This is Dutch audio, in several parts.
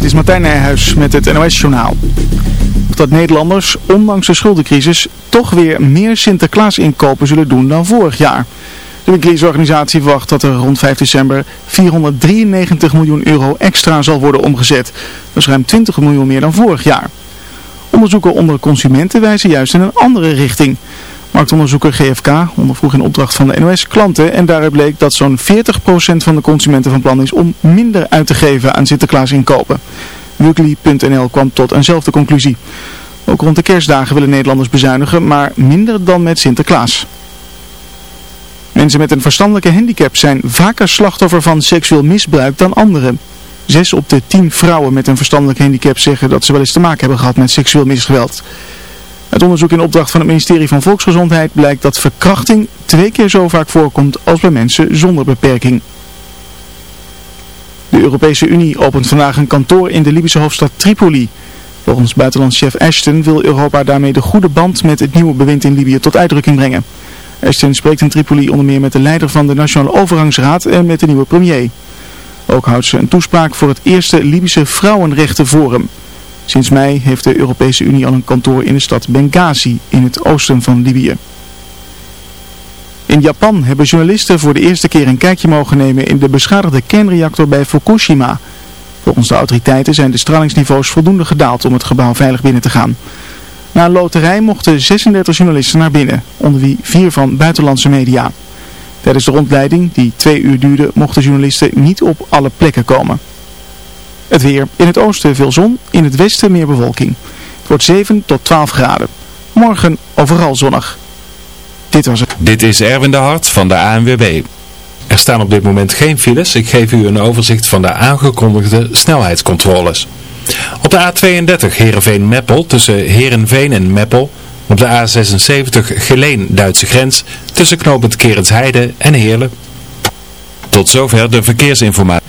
Dit is Martijn Nijhuis met het NOS-journaal. Dat Nederlanders, ondanks de schuldencrisis, toch weer meer Sinterklaas inkopen zullen doen dan vorig jaar. De Winkeliers-organisatie verwacht dat er rond 5 december 493 miljoen euro extra zal worden omgezet. Dat is ruim 20 miljoen meer dan vorig jaar. Onderzoeken onder consumenten wijzen juist in een andere richting. Marktonderzoeker GFK ondervroeg in opdracht van de NOS klanten en daaruit bleek dat zo'n 40% van de consumenten van plan is om minder uit te geven aan Sinterklaas inkopen. Weekly.nl kwam tot eenzelfde conclusie. Ook rond de kerstdagen willen Nederlanders bezuinigen, maar minder dan met Sinterklaas. Mensen met een verstandelijke handicap zijn vaker slachtoffer van seksueel misbruik dan anderen. Zes op de tien vrouwen met een verstandelijk handicap zeggen dat ze wel eens te maken hebben gehad met seksueel misgeweld. Het onderzoek in opdracht van het ministerie van Volksgezondheid blijkt dat verkrachting twee keer zo vaak voorkomt als bij mensen zonder beperking. De Europese Unie opent vandaag een kantoor in de Libische hoofdstad Tripoli. Volgens buitenlandschef Ashton wil Europa daarmee de goede band met het nieuwe bewind in Libië tot uitdrukking brengen. Ashton spreekt in Tripoli onder meer met de leider van de Nationale Overgangsraad en met de nieuwe premier. Ook houdt ze een toespraak voor het eerste Libische Vrouwenrechtenforum. Sinds mei heeft de Europese Unie al een kantoor in de stad Benghazi in het oosten van Libië. In Japan hebben journalisten voor de eerste keer een kijkje mogen nemen in de beschadigde kernreactor bij Fukushima. Volgens de autoriteiten zijn de stralingsniveaus voldoende gedaald om het gebouw veilig binnen te gaan. Na een loterij mochten 36 journalisten naar binnen, onder wie vier van buitenlandse media. Tijdens de rondleiding, die twee uur duurde, mochten journalisten niet op alle plekken komen. Het weer. In het oosten veel zon, in het westen meer bewolking. Het wordt 7 tot 12 graden. Morgen overal zonnig. Dit was het. Dit is Erwin de Hart van de ANWB. Er staan op dit moment geen files. Ik geef u een overzicht van de aangekondigde snelheidscontroles. Op de A32 Heerenveen-Meppel tussen Heerenveen en Meppel. Op de A76 Geleen-Duitse grens tussen knooppunt Kerensheide en Heerlen. Tot zover de verkeersinformatie.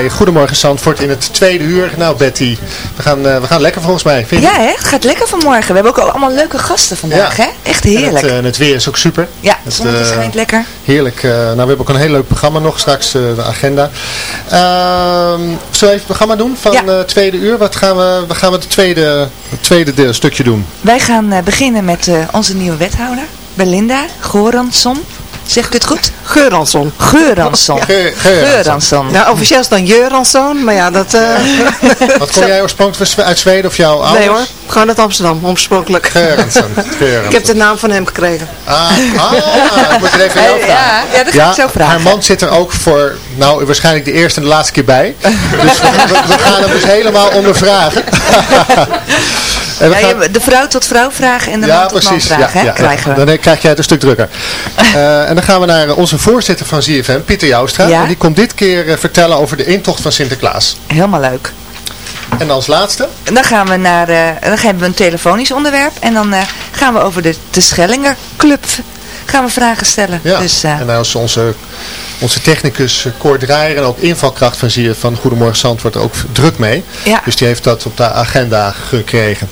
Bij Goedemorgen Zandvoort in het tweede uur. Nou Betty, we gaan, eh, we gaan lekker volgens mij. Vind? Ja, hè? het gaat lekker vanmorgen. We hebben ook allemaal leuke gasten vandaag, Ja. hè? Echt En heerlijk. het, eh, en het weer is ook super. ja, het, zonnetje eh, schijnt lekker. Heerlijk. nou, we hebben ook een heel leuk programma nog straks, de agenda. Ehm zullen we even het programma doen van Ja. het tweede uur? Wat gaan we, wat gaan we het tweede, het tweede deel, stukje doen? Wij gaan beginnen met onze nieuwe wethouder, Belinda Goransson. Zeg ik het goed? Geuransson. Geuransson. Ge- Geuransson. Ja, officieel is dan Geuransson, maar ja, dat... eh, Wat kom jij oorspronkelijk uit Zweden of jouw ouders? nee hoor, gewoon uit Amsterdam, oorspronkelijk. Geuransson. Ik heb de naam van hem gekregen. Ah, ah, ik moet het even aan jou vragen. ja, ja, dat ga ik zo vragen. Haar man zit er ook voor, nou waarschijnlijk de eerste en de laatste keer bij. Dus we gaan hem dus helemaal ondervragen. En we Ja, gaan- je- de vrouw tot vrouw vragen en de ja, man tot precies. man vragen, ja, hè? krijgen we. Dan krijg jij het een stuk drukker. Eh, en dan gaan we naar eh, onze voorzitter van ZFM, Pieter Joustra. En die komt dit keer eh, vertellen over de intocht van Sinterklaas. Helemaal leuk. En als laatste, dan gaan we naar, dan hebben we een telefonisch onderwerp en dan gaan we over de, de Schellinger Club gaan we vragen stellen. ja. Dus, en nou is onze, onze technicus eh, Cor Draaier en ook invalkracht van, van Goedemorgen Zandvoort ook druk mee. Ja. Dus die heeft dat op de agenda gekregen.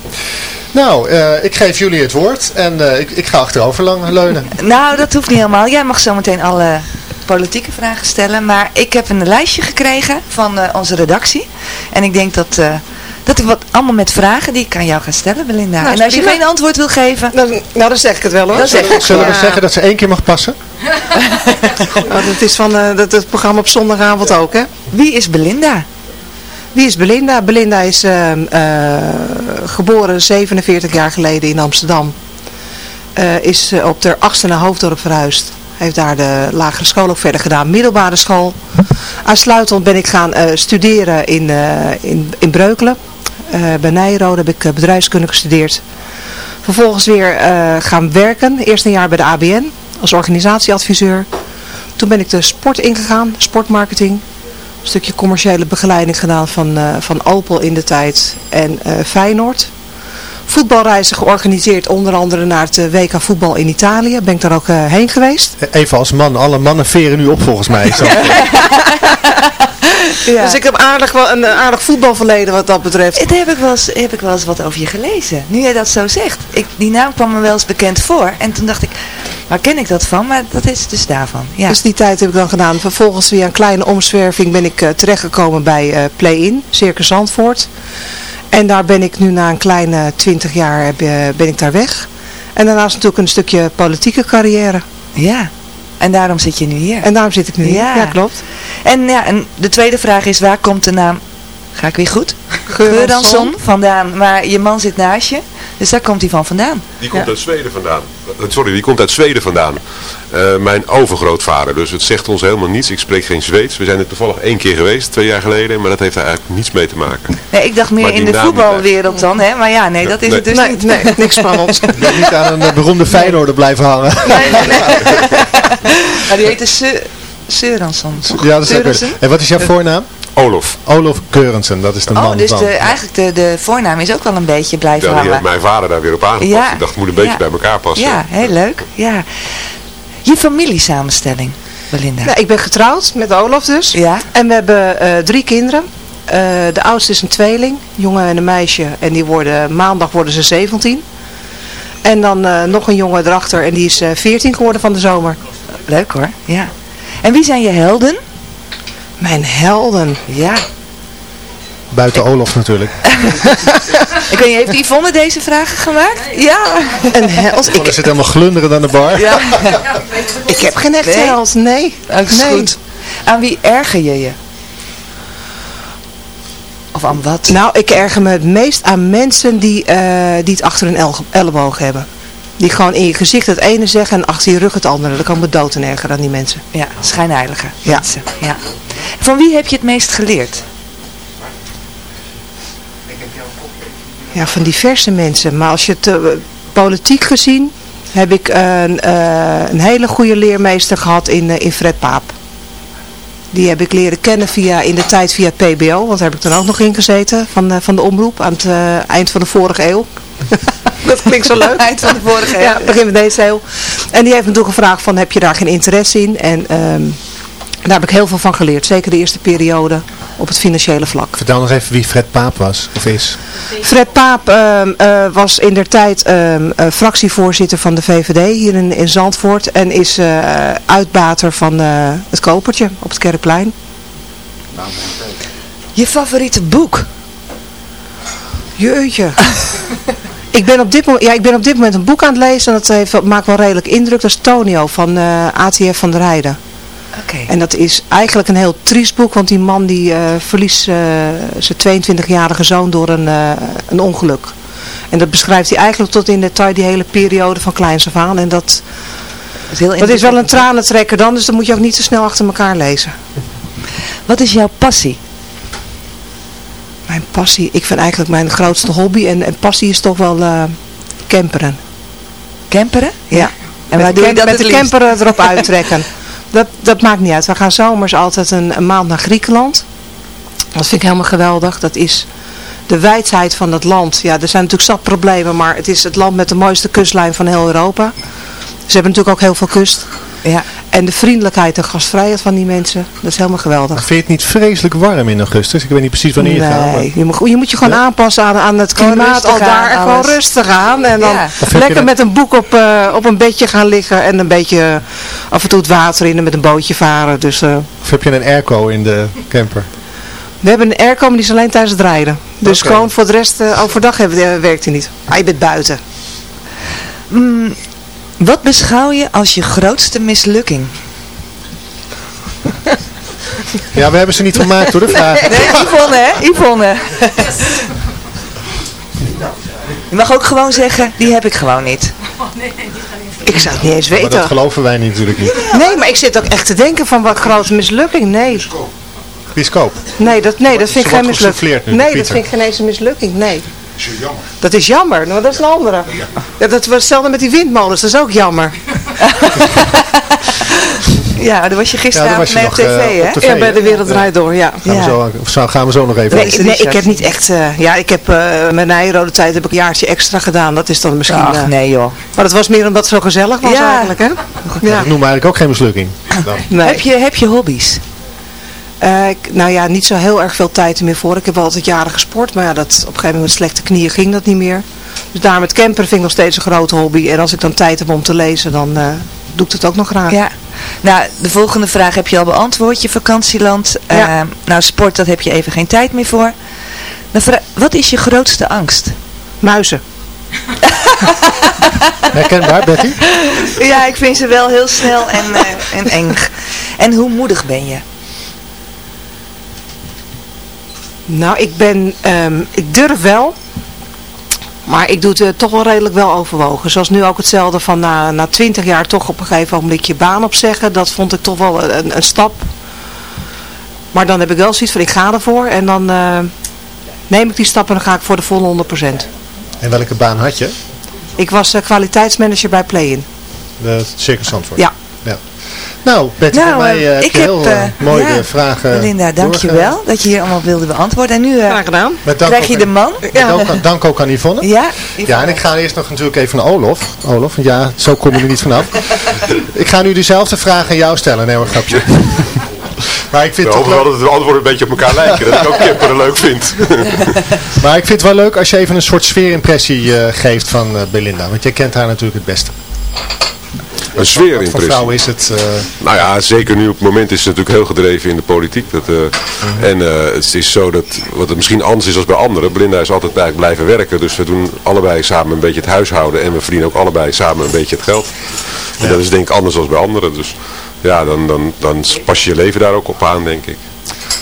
Nou, eh, ik geef jullie het woord en eh, ik, ik ga achterover lang leunen. Nou, dat hoeft niet helemaal. Jij mag zo meteen alle politieke vragen stellen. Maar ik heb een lijstje gekregen van eh, onze redactie. En ik denk dat, eh, dat ik wat allemaal met vragen die ik aan jou ga stellen, Belinda. Nou, en als je geen antwoord wil geven, Nou, nou, dan zeg ik het wel hoor. dan zeg ik Zullen we Ja. zeggen dat ze één keer mag passen? Oh, dat is van eh, dat, het programma op zondagavond ook, hè? Wie is Belinda? Wie is Belinda? Belinda is eh, eh, geboren 47 jaar geleden in Amsterdam. Eh, is op de achtste naar Hoofddorp verhuisd. Heeft daar de lagere school ook verder gedaan, middelbare school. Aansluitend ben ik gaan studeren in, in, in Breukelen. Bij Nijrode heb ik bedrijfskunde gestudeerd. Vervolgens weer gaan werken. Eerst een jaar bij de ABN als organisatieadviseur. Toen ben ik de sport ingegaan, sportmarketing. Een stukje commerciële begeleiding gedaan van, eh, van Opel in de tijd en eh, Feyenoord. Voetbalreizen georganiseerd, onder andere naar het eh, WK voetbal in Italië. Ben ik daar ook heen geweest. Even als man, alle mannen veren nu op volgens mij. Dus ik heb aardig, wel een eh, aardig voetbalverleden wat dat betreft. Daar heb ik, wel eens, heb ik wel eens wat over je gelezen. Nu jij dat zo zegt. Ik, die naam kwam me wel eens bekend voor. En toen dacht ik, waar ken ik dat van? Maar dat is dus daarvan. Ja. Dus die tijd heb ik dan gedaan. Vervolgens via een kleine omzwerving ben ik eh, terechtgekomen bij eh, Play-In, Circus Zandvoort. En daar ben ik nu na een kleine twintig jaar heb, ben ik daar weg. En daarnaast natuurlijk een stukje politieke carrière. ja. En daarom zit je nu hier. En daarom zit ik nu hier. Ja. Ja, klopt. En, ja, en de tweede vraag is, waar komt de naam, ga ik weer goed? Geuransson. Geuransson vandaan. Maar je man zit naast je, dus daar komt hij van vandaan. Die komt Ja. uit Zweden vandaan. Eh, Sorry, die komt uit Zweden vandaan. Eh, mijn overgrootvader. Dus het zegt ons helemaal niets. Ik spreek geen Zweeds. We zijn er toevallig één keer geweest, twee jaar geleden. Maar dat heeft er eigenlijk niets mee te maken. Nee, ik dacht meer in de voetbalwereld dan, hè? Maar ja, nee, dat is Nee. het dus Nee, niet. nee, niks spannends. Ik ben niet aan een eh, beroemde Feyenoorder blijven hangen. Maar die heette Se Seuransson? Ja, dat is En wat is jouw voornaam? Olof. Olof Keurensen, dat is de man Oh, dus van. de, eigenlijk de, de voornaam is ook wel een beetje blijven Ja, die heeft hangen. mijn vader daar weer op aangepast. Ja. Ik dacht, het moet een beetje Ja. bij elkaar passen. Ja, heel leuk. Ja. Je familiesamenstelling, Belinda. Ja, ik ben getrouwd met Olaf dus. Ja. En we hebben eh, drie kinderen. Eh, de oudste is een tweeling, een jongen en een meisje. En die worden, maandag worden ze 17. En dan eh, nog een jongen erachter en die is eh 14 geworden van de zomer. Leuk hoor, ja. En wie zijn je helden? Mijn helden. Ja. Buiten Olof natuurlijk. Ik weet niet, heeft Yvonne deze vragen gemaakt? Ja. Een held. Er Ik, zit helemaal glunderend aan de bar. Ja. ik heb geen echte Nee? held, nee. Is nee. goed. Aan wie erger je je? Of aan wat? Nou, ik erger me het meest aan mensen die, eh, die het achter hun el- elleboog hebben. Die gewoon in je gezicht het ene zeggen en achter je rug het andere. Dat kan me dood en erger aan die mensen. Ja, schijnheilige Ja. mensen. Ja. Van wie heb je het meest geleerd? Ja, van diverse mensen. Maar als je het eh, politiek gezien, heb ik een, eh, een hele goede leermeester gehad in, eh, in Fred Paap. Die heb ik leren kennen via, in de tijd via PBO, want daar heb ik dan ook nog in gezeten, van, van de omroep, aan het eind van de vorige eeuw. dat klinkt zo leuk. Eind van de vorige eeuw. Ja, begin van deze eeuw. En die heeft me toen gevraagd van, heb je daar geen interesse in? En ehm, daar heb ik heel veel van geleerd, zeker de eerste periode. op het financiële vlak. Vertel nog even wie Fred Paap was, of is. Fred Paap ehm, eh, was in der tijd ehm, eh, fractievoorzitter van de VVD hier in, in Zandvoort en is eh, uitbater van eh, het Kopertje op het Kerkplein. Je favoriete boek? Jeetje. ik, ben op dit moment, ja, ik ben op dit moment een boek aan het lezen en dat heeft, wel- maakt wel redelijk indruk. Dat is Tonio van eh, ATF van der Heijden. Oké. En dat is eigenlijk een heel triest boek, want die man die eh, verliest eh, zijn 22-jarige zoon door een, eh, een ongeluk. En dat beschrijft hij eigenlijk tot in detail die hele periode van kleins af aan. En dat, Dat is, heel dat is wel een tranentrekker dan, dus dat moet je ook niet te snel achter elkaar lezen. Wat is jouw passie? Mijn passie, ik vind eigenlijk mijn grootste hobby en, en passie is toch wel eh camperen. Camperen? Ja. En waar met doe je de, dat met de camper erop uittrekken. Dat, dat maakt niet uit. We gaan zomers altijd een, een maand naar Griekenland. Dat vind ik helemaal geweldig. Dat is de wijdheid van het land. Ja, er zijn natuurlijk zat problemen, maar het is het land met de mooiste kustlijn van heel Europa. Ze hebben natuurlijk ook heel veel kust. Ja. En de vriendelijkheid en gastvrijheid van die mensen, dat is helemaal geweldig. Vind je het niet vreselijk warm in augustus? Ik weet niet precies wanneer je gaat. maar- Nee, je moet, je moet je gewoon Ja? aanpassen aan, aan het klimaat al daar. En gewoon alles. rustig aan. En dan Ja. Lekker dat- met een boek op, eh, op een bedje gaan liggen. En een beetje eh, af en toe het water in en met een bootje varen. Dus eh, Of heb je een airco in de camper? we hebben een airco, maar die is alleen tijdens het rijden. Dus gewoon voor de rest, eh, overdag hebben, werkt hij niet. Ah, je bent buiten. Mm, wat beschouw je als je grootste mislukking? Ja, we hebben ze niet gemaakt hoor, de vraag. Nee, Yvonne hè? Yvonne. Je mag ook gewoon zeggen, die heb ik gewoon niet. Ik zou het niet eens Maar dat weten. geloven wij natuurlijk niet. Nee, maar ik zit ook echt te denken van wat grote mislukking. Nee, Biscoop. nee, dat, nee, dat vind ik geen mislukking. Nee, dat vind ik geen eens een mislukking. Nee. Dat is jammer, maar dat is een andere. Ja, dat was hetzelfde met die windmolens, dat is ook jammer. Ja, daar was je Ja, gisteravond daar was je mee op tv eh, hè? op tv. Ja, bij de wereld draait door, ja. Gaan, Ja. we zo, gaan we zo nog even Nee, ik heb niet echt, eh, ja, ik heb eh mijn nijrode tijd heb ik een jaartje extra gedaan. Dat is dan misschien, Ach nee joh. maar dat was meer omdat het zo gezellig was Ja. eigenlijk, hè? Ja. Ik noem eigenlijk ook geen mislukking. Dan. Nee. Heb, je, heb je hobby's? Eh, ik- nou ja, niet zo heel erg veel tijd er meer voor. Ik heb wel altijd jaren gesport, maar ja, dat, op een gegeven moment met slechte knieën ging dat niet meer. Dus daar met camper vind ik nog steeds een grote hobby. En als ik dan tijd heb om te lezen, dan eh, doe ik het ook nog graag. Ja. Nou, de volgende vraag heb je al beantwoord, je vakantieland. Ja. Eh, nou, sport, dat heb je even geen tijd meer voor. Wat is je grootste angst? Muizen. Herkenbaar, Betty? Ja, ik vind ze wel heel snel en, eh, en eng. En hoe moedig ben je? Nou, ik ben, ehm, ik durf wel, maar ik doe het eh, toch wel redelijk wel overwogen. Zoals nu ook hetzelfde van na, na 20 jaar toch op een gegeven moment je baan opzeggen. Dat vond ik toch wel een, een stap. Maar dan heb ik wel zoiets van, ik ga ervoor en dan eh, neem ik die stap en dan ga ik voor de volle 100%. En welke baan had je? Ik was eh, kwaliteitsmanager bij Play-in. De Circus Zandvoort. Ja. Nou, Betty, Nou, voor mij heb ik je heel heb, eh, mooie ja, vragen Linda, dankjewel dat je hier allemaal wilde beantwoorden. En nu eh, gedaan. Krijg ook je de man. dank, dank ook aan Yvonne. Ja, Ja, en ik ga eerst nog natuurlijk even naar Olof. Olof, want ja, zo kom je er niet vanaf. ik ga nu dezelfde vraag aan jou stellen. Nee, maar grapje. maar ik vind We toch wel dat de antwoorden een beetje op elkaar lijken. Dat ik ook camperen leuk vind. maar ik vind het wel leuk als je even een soort sfeerimpressie eh, geeft van eh, Belinda. Want jij kent haar natuurlijk het beste. Een Voor sfeerimpressie. vrouwen is het... eh, Nou ja, zeker nu op het moment is ze natuurlijk heel gedreven in de politiek. Dat, eh, En eh, het is zo dat, wat het misschien anders is dan bij anderen. Belinda is altijd eigenlijk blijven werken. Dus we doen allebei samen een beetje het huishouden. En we verdienen ook allebei samen een beetje het geld. En dat is denk ik anders dan bij anderen. Dus ja, dan, dan, dan pas je je leven daar ook op aan, denk ik.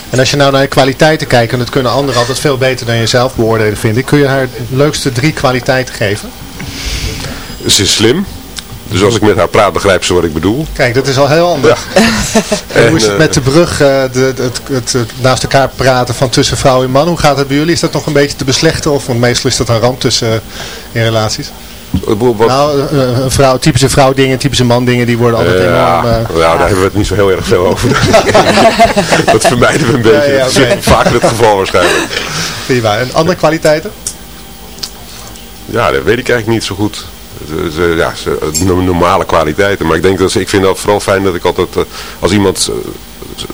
En als je nou naar je kwaliteiten kijkt, en dat kunnen anderen altijd veel beter dan jezelf beoordelen, vind ik. Kun je haar leukste drie kwaliteiten geven? Ze is slim. Dus als ik met haar praat, begrijpt ze wat ik bedoel. Kijk, dat is al heel anders. En En, hoe is het eh, met de brug, eh, de, het, het, het naast elkaar praten van tussen vrouw en man? Hoe gaat het bij jullie? Is dat nog een beetje te beslechten? Of, want meestal is dat een ramp tussen, eh, in relaties. wat- Nou, eh, een vrouw, typische vrouw dingen, typische man dingen, die worden altijd ja, enorm... eh, ja, daar hebben we het niet zo heel erg veel over. dat vermijden we een beetje. Ja, ja, Dat is vaker het geval waarschijnlijk. En andere kwaliteiten? Ja, dat weet ik eigenlijk niet zo goed. Ze- ze- ja, ze- normale kwaliteiten. Maar ik denk dat ze, ik vind dat vooral fijn dat ik altijd, eh, als iemand eh,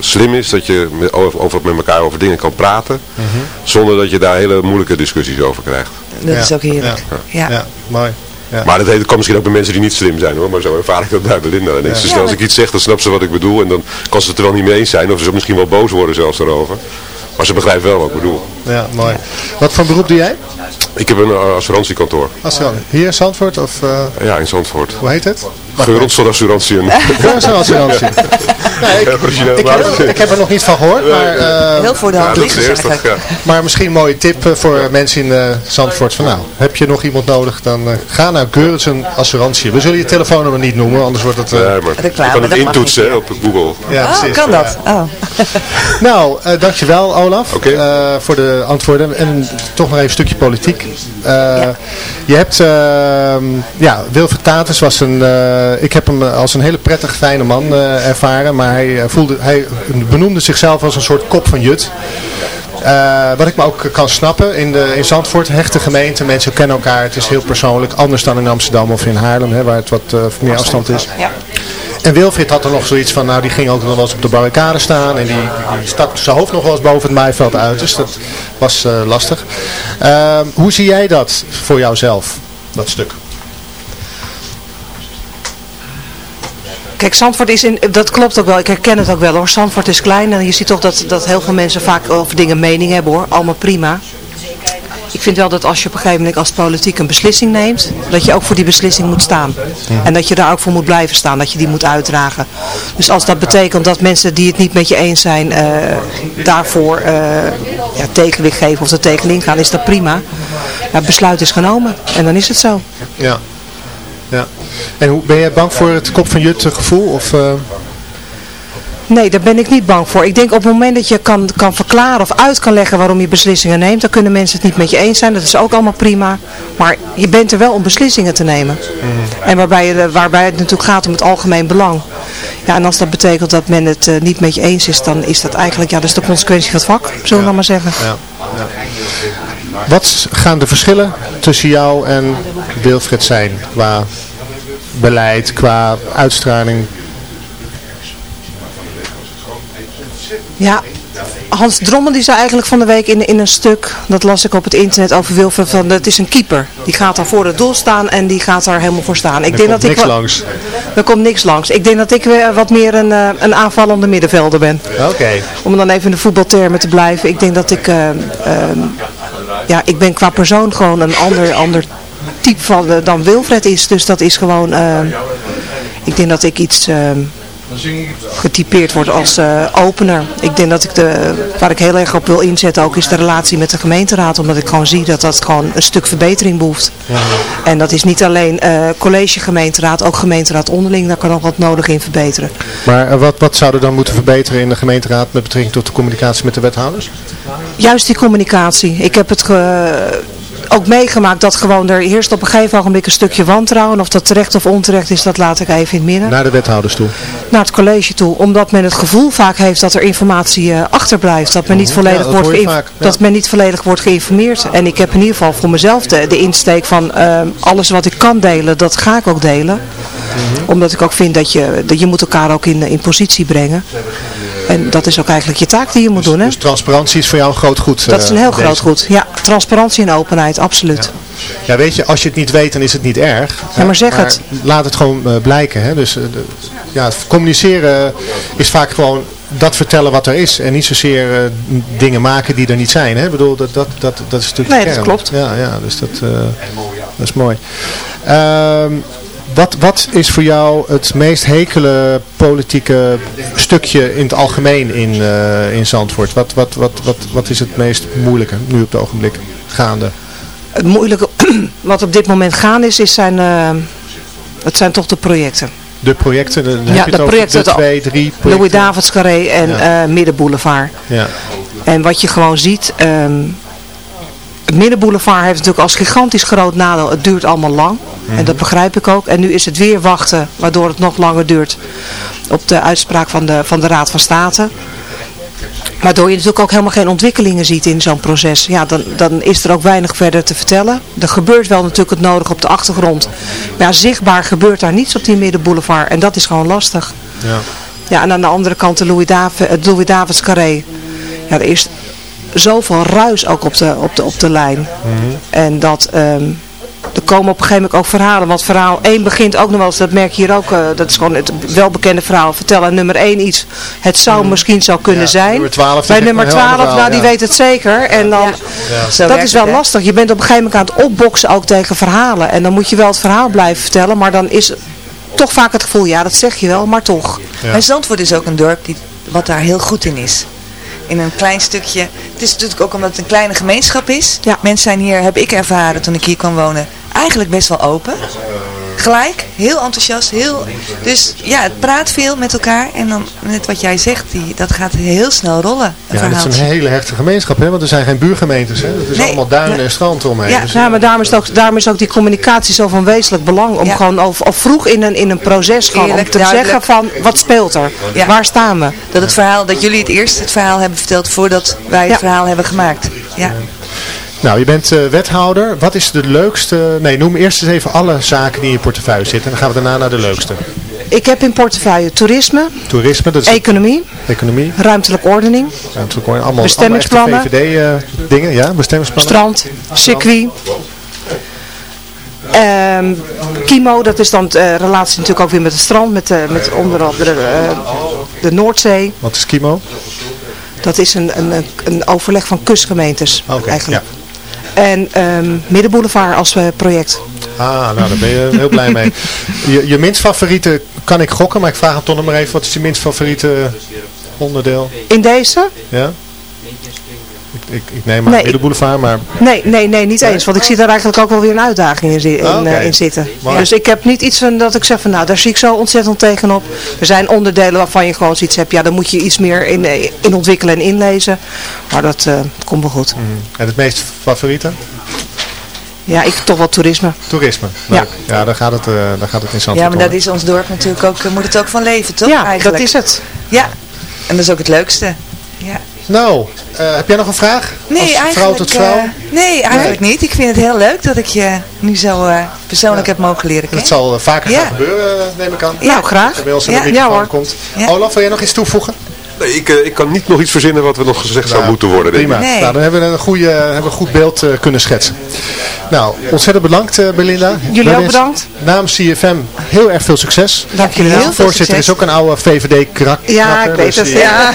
slim is dat je met, over, met elkaar over dingen kan praten. Mhm. Zonder dat je daar hele moeilijke discussies over krijgt. Dat is ook heerlijk. Ja. Ja, mooi. Ja. Maar dat, heet, dat kan misschien ook bij mensen die niet slim zijn hoor. Maar zo ervaar ik dat bij Belinda. En ik, Ja, als ik iets zeg, dan snapt ze wat ik bedoel. En dan kan ze het er wel niet mee eens zijn. Of ze misschien wel boos worden zelfs daarover. Maar ze begrijpt wel wat ik bedoel. Ja, mooi. Wat voor beroep doe jij? Ik heb een uh, assurantiekantoor. Assurant. Hier in Zandvoort of uh, Ja, in Zandvoort. hoe heet het? En- Assurantie. Nee, ik, Origineel ik, heb, ik heb er nog niet van gehoord, maar, eh, Heel voor de Ja, hand eerst. eigenlijk. Ja. maar misschien een mooie tip eh, voor mensen in eh, Zandvoort. Van, nou, heb je nog iemand nodig, dan eh, ga naar Geurensen Assurantie. We zullen je telefoonnummer niet noemen, anders wordt het... eh, Reclame, je kan het intoetsen op Google. ja, Oh, precies. kan dat? Oh. Nou, eh, dankjewel Olaf eh, voor de antwoorden. En toch nog even een stukje politiek. Eh, Je hebt, ehm, ja, Wilfried Tatus was een, eh, ik heb hem als een hele prettig fijne man eh, ervaren. Maar hij, eh, voelde, hij benoemde zichzelf als een soort kop van Jut. Eh, wat ik me ook kan snappen, in, de, in Zandvoort, hechte gemeente, mensen kennen elkaar, het is heel persoonlijk, anders dan in Amsterdam of in Haarlem, hè, waar het wat eh, meer afstand is. Ja. En Wilfried had er nog zoiets van, nou die ging ook nog wel eens op de barricade staan en die, die stak zijn hoofd nog wel eens boven het maaiveld uit, dus dat was eh, lastig. Hoe zie jij dat voor jouzelf, dat stuk? Kijk, Zandvoort is in, dat klopt ook wel, ik herken het ook wel hoor. Zandvoort is klein en je ziet toch dat, dat heel veel mensen vaak over dingen mening hebben hoor. Allemaal prima. Ik vind wel dat als je op een gegeven moment als politiek een beslissing neemt, dat je ook voor die beslissing moet staan. En dat je daar ook voor moet blijven staan, dat je die moet uitdragen. Dus als dat betekent dat mensen die het niet met je eens zijn, eh, daarvoor eh, ja, tegenwicht geven of er tegenin gaan, is dat prima. Maar het besluit is genomen en dan is het zo. Ja. En hoe, ben jij bang voor het kop van Jut gevoel? Of, eh, Nee, daar ben ik niet bang voor. Ik denk op het moment dat je kan, kan verklaren of uit kan leggen waarom je beslissingen neemt, dan kunnen mensen het niet met je eens zijn. Dat is ook allemaal prima. Maar je bent er wel om beslissingen te nemen. En waarbij, je, waarbij het natuurlijk gaat om het algemeen belang. Ja, en als dat betekent dat men het eh, niet met je eens is, dan is dat eigenlijk ja, dat is de consequentie van het vak, zullen we dan maar zeggen. ja, ja. Wat gaan de verschillen tussen jou en Wilfried zijn qua beleid, qua uitstraling? Ja, Hans Drommel die zei eigenlijk van de week in, in een stuk, dat las ik op het internet over Wilfred, van het is een keeper. Die gaat daar voor het doel staan en die gaat daar helemaal voor staan. Ik Er denk komt dat ik niks wa- langs. Er komt niks langs. Ik denk dat ik weer wat meer een, eh, een aanvallende middenvelder ben. Oké. Om dan even in de voetbaltermen te blijven. Ik denk dat ik, eh, ehm, ja, ik ben qua persoon gewoon een ander, ander type van, eh, dan Wilfred is. Dus dat is gewoon, ehm, ik denk dat ik iets ehm, getypeerd word als eh, opener. Ik denk dat ik de, waar ik heel erg op wil inzetten ook is de relatie met de gemeenteraad. Omdat ik gewoon zie dat dat gewoon een stuk verbetering behoeft. En dat is niet alleen eh, college gemeenteraad, ook gemeenteraad onderling. Daar kan ook wat nodig in verbeteren. Maar eh, wat, wat zou er dan moeten verbeteren in de gemeenteraad met betrekking tot de communicatie met de wethouders? Juist die communicatie. Ik heb het ge- ook meegemaakt dat gewoon er eerst op een gegeven ogenblik een stukje wantrouwen. Of dat terecht of onterecht is, dat laat ik even in het midden. Naar de wethouders toe. Naar het college toe. Omdat men het gevoel vaak heeft dat er informatie eh, achterblijft. Dat men, niet volledig dat wordt vaak, ja. dat men niet volledig wordt geïnformeerd. En ik heb in ieder geval voor mezelf de, de insteek van eh, alles wat ik kan delen, dat ga ik ook delen. Mhm. Omdat ik ook vind dat je, dat je moet elkaar ook in, in positie brengen. En dat is ook eigenlijk je taak die je moet doen. Hè? Dus transparantie is voor jou een groot goed. Dat is een eh, heel deze. groot goed. Ja, transparantie en openheid, absoluut. Ja, weet je, als je het niet weet, dan is het niet erg. Ja, maar zeg het. Laat het gewoon eh, blijken. Hè? Dus eh, de- ja, communiceren is vaak gewoon dat vertellen wat er is. En niet zozeer dingen maken die er niet zijn. Hè? Ik bedoel, dat, dat, dat, dat is natuurlijk Nee, dat klopt. Ja, ja dus dat, dat is mooi. Ehm, wat, wat is voor jou het meest hekele politieke stukje in het algemeen in, eh, in Zandvoort? Wat, wat, wat, wat, wat is het meest moeilijke nu op het ogenblik gaande? Het moeilijke wat op dit moment gaan is, is zijn, eh, het zijn toch de projecten. De projecten, dan heb Ja, je de het projecten, de twee, drie Louis projecten. Davids Carré en Ja. eh, Middenboulevard. Ja. En wat je gewoon ziet, ehm Middenboulevard heeft natuurlijk als gigantisch groot nadeel, het duurt allemaal lang. Mhm. En dat begrijp ik ook. En nu is het weer wachten, waardoor het nog langer duurt op de uitspraak van de, van de Raad van State. Waardoor je natuurlijk ook helemaal geen ontwikkelingen ziet in zo'n proces. Ja, dan, dan is er ook weinig verder te vertellen. Er gebeurt wel natuurlijk het nodige op de achtergrond. Maar ja, zichtbaar gebeurt daar niets op die Middenboulevard. En dat is gewoon lastig. Ja. Ja, en aan de andere kant de Louis, David, het Louis Davids Carré. Ja, er is zoveel ruis ook op de, op de, op de lijn. En dat... ehm, er komen op een gegeven moment ook verhalen. Want verhaal 1 begint ook nog wel eens, dat merk je hier ook, eh, dat is gewoon het welbekende verhaal. Vertel aan nummer 1 iets. Het zou misschien zou kunnen Ja, zijn. nummer 12 die Bij nummer een heel ander 12, nou die ja. weet het zeker. En dan, Zo dat is wel het, lastig. Je bent op een gegeven moment aan het opboksen ook tegen verhalen. En dan moet je wel het verhaal blijven vertellen. Maar dan is toch vaak het gevoel, ja dat zeg je wel, maar toch. Maar Zandvoort is ook een dorp die, wat daar heel goed in is. In een klein stukje. Het is natuurlijk ook omdat het een kleine gemeenschap is. Ja. Mensen zijn hier, heb ik ervaren toen ik hier kwam wonen, eigenlijk best wel open. Gelijk, heel enthousiast, heel... Dus ja, het praat veel met elkaar. En dan, net wat jij zegt, die, dat gaat heel snel rollen. Ja, dat is een hele hechte gemeenschap, hè? want er zijn geen buurgemeentes. Hè? Het is Nee. allemaal duinen en strand omheen. Ja. Dus, Ja, maar daarom is, ook, daarom is ook die communicatie zo van wezenlijk belang. Om Ja. gewoon al, al vroeg in een, in een proces gewoon om te duidelijk. zeggen van wat speelt er? Ja. Waar staan we? Dat, het verhaal, dat jullie het eerst het verhaal hebben verteld voordat wij het Ja. verhaal hebben gemaakt. Ja. Nou, je bent eh, wethouder. Wat is de leukste... Nee, noem eerst eens even alle zaken die in je portefeuille zitten. En dan gaan we daarna naar de leukste. Ik heb in portefeuille toerisme, Toerisme, dat is economie, economie. ruimtelijke ordening, Ja, natuurlijk allemaal, allemaal Bestemmingsplannen. VVD-dingen, ja, bestemmingsplannen. strand, circuit. Ehm, Kimo, dat is dan de relatie natuurlijk ook weer met het strand, met, eh, met onder andere eh, de Noordzee. Wat is Kimo? Dat is een, een, een overleg van kustgemeentes Oké, eigenlijk. En ehm Middenboulevard als eh, project. Ah, nou, daar ben je heel blij mee. Je, je minst favoriete kan ik gokken, maar ik vraag het toch nog maar even. Wat is je minst favoriete onderdeel? In deze? Ja? Ik, ik, neem aan Nee, Middenboulevard, maar Nee, nee, nee, niet eens. Want ik zie daar eigenlijk ook wel weer een uitdaging in, zi- in, oké. eh, in zitten. Dus ik heb niet iets van dat ik zeg van nou, daar zie ik zo ontzettend tegenop. Er zijn onderdelen waarvan je gewoon zoiets hebt. Ja, daar moet je iets meer in, eh, in ontwikkelen en inlezen. Maar dat eh, komt wel goed. en het meest favoriete? Ja, ik toch wel toerisme. Toerisme. Leuk. Ja, daar gaat het, eh daar gaat het in Zandvoort ja, maar dat is ons dorp natuurlijk ook, moet het ook van leven, toch? Ja, eigenlijk? dat is het. Ja, en dat is ook het leukste. Ja. Nou, eh, heb jij nog een vraag? Nee, Als eigenlijk, vrouw tot vrouw? eh, nee, eigenlijk niet. Ik vind het heel leuk dat ik je nu zo eh, persoonlijk heb mogen leren dat kennen. zal eh, vaker Ja. gaan gebeuren, neem ik aan. Nou, graag. Bij ons in de microfoon Ja, hoor. komt. Olaf, wil jij nog iets toevoegen? Nee, ik, eh, ik kan niet nog iets verzinnen wat er nog gezegd zou Nou, moeten worden. denk ik. Prima. Nee. Nou, dan hebben we een, goede, hebben we een goed beeld eh, kunnen schetsen. Nou, ontzettend bedankt eh, Belinda. Jullie ook bedankt. Namens CFM heel erg veel succes. Dank jullie wel. Heel Voorzitter succes. is ook een oude VVD-karakter. Ja, ik weet het. Ja,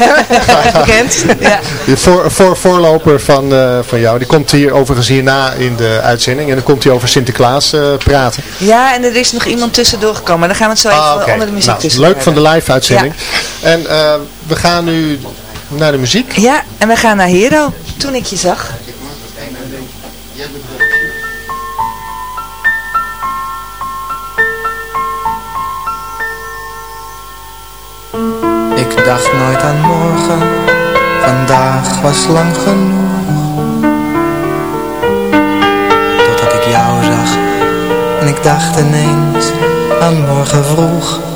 bekend. Ja. De voor, voor, voorloper van, eh, van jou, die komt hier overigens hierna in de uitzending. En dan komt hij over Sinterklaas eh, praten. ja, en er is nog iemand tussendoor gekomen. Maar dan gaan we het zo even Ah, oké. onder de muziek Nou, tussen leuk van de live uitzending. En eh, we gaan nu naar de muziek. Ja, en we gaan naar Hero. Toen ik je zag. Ik dacht nooit aan morgen, vandaag was lang genoeg. Totdat ik jou zag en ik dacht ineens aan morgen vroeg.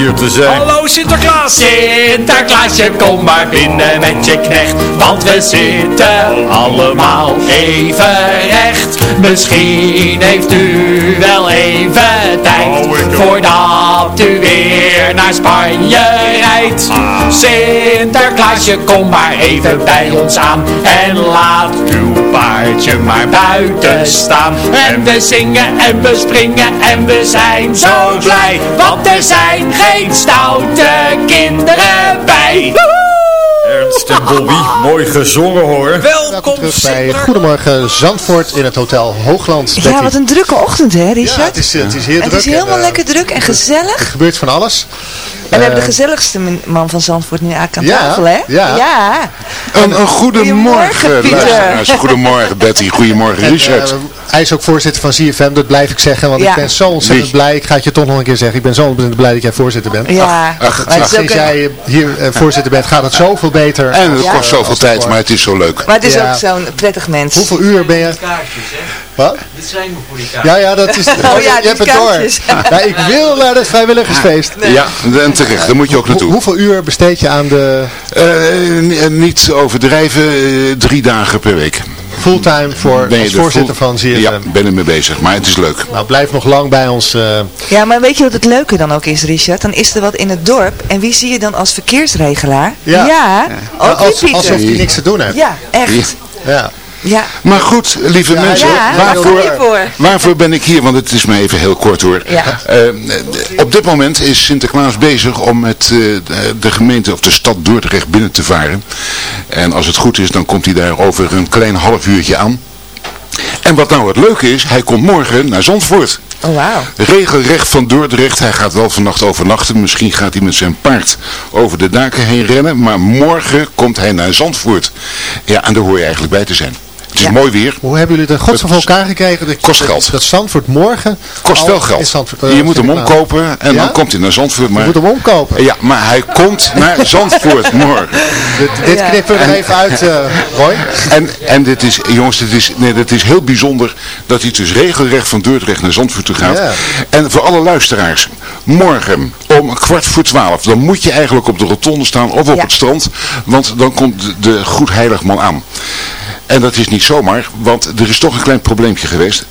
Hier te zijn. Hallo Sinterklaas! Sinterklaasje, kom maar binnen met je knecht, want we zitten allemaal even recht. Misschien heeft u wel even tijd, voordat u weer naar Spanje rijdt. Sinterklaasje, kom maar even bij ons aan en laat uw paardje maar buiten staan. En we zingen en we springen en we zijn zo blij, want er zijn geen stoute kinderen bij. En Bobby, mooi gezongen hoor. Welkom terug bij Goedemorgen Zandvoort in het Hotel Hoogland. Ja, Betty. wat een drukke ochtend hè, Richard? Ja, het is, het is heel Het druk. is helemaal en, eh, lekker druk en gezellig. Er gebeurt van alles. En we hebben de Eh, gezelligste man van Zandvoort nu aan Ja, tafel, hè? ja. ja. Een, een goedemorgen, Goedemorgen. Goedemorgen Betty, goedemorgen en, Richard. eh, hij is ook voorzitter van CFM, dat blijf ik zeggen, want Ja. ik ben zo ontzettend Wie? blij. Ik ga het je toch nog een keer zeggen. Ik ben zo ontzettend blij dat jij voorzitter bent. Ja, ach, het Sinds jij hier voorzitter bent, gaat het zoveel beter. En het Ja. kost zoveel tijd, maar het is zo leuk. maar het is Ja. ook zo'n prettig mens. Hoeveel uur ben je? Kaartjes, hè? Wat? Dit zijn we voor die kaartjes. Ja, ja, dat is. Oh ja, je die hebt het door. kaartjes. Ja, ik wil naar het vrijwilligersfeest. Ja, en terecht, daar moet je ook Hoe- naartoe. hoeveel uur besteed je aan de Eh, n- niet overdrijven, eh, drie dagen per week. Fulltime voor Ben je als er voorzitter van ZFM? Ja, ben er mee bezig, maar het is leuk. Nou, blijf nog lang bij ons. eh, Ja, maar weet je wat het leuke dan ook is, Richard? Dan is er wat in het dorp. En wie zie je dan als verkeersregelaar? Ja. ja die als- Pieter. alsof hij niks te doen heeft. Ja, echt. Ja. Ja. Maar goed, lieve Ja, mensen, ja, waarvoor, waarvoor ben ik hier? Want het is maar even heel kort hoor. Ja. Eh, op dit moment is Sinterklaas bezig om met eh, de- gemeente of de stad Dordrecht binnen te varen. En als het goed is, dan komt hij daar over een klein half uurtje aan. En wat nou het leuke is, hij komt morgen naar Zandvoort. Oh, wauw. Regelrecht van Dordrecht. Hij gaat wel vannacht overnachten. Misschien gaat hij met zijn paard over de daken heen rennen. Maar morgen komt hij naar Zandvoort. Ja, en daar hoor je eigenlijk bij te zijn. Het is Ja. mooi weer. Hoe hebben jullie het in godsnaam voor elkaar gekregen? Dat, Kost geld. Dat Zandvoort morgen... Kost wel geld. Eh, je moet hem omkopen en Ja? dan komt hij naar Zandvoort. Je Maar, moet hem omkopen. ja, maar hij komt naar Zandvoort morgen. Dit, dit Ja. knippen we er En- even uit, eh, Roy. En, en dit is, jongens, dit is, nee, dit is heel bijzonder dat hij dus regelrecht van Dordrecht naar Zandvoort toe gaat. Ja. En voor alle luisteraars, morgen om kwart voor twaalf, dan moet je eigenlijk op de rotonde staan of op Ja. het strand, want dan komt de, de Goed Heiligman aan. En dat is niet zomaar, want er is toch een klein probleempje geweest.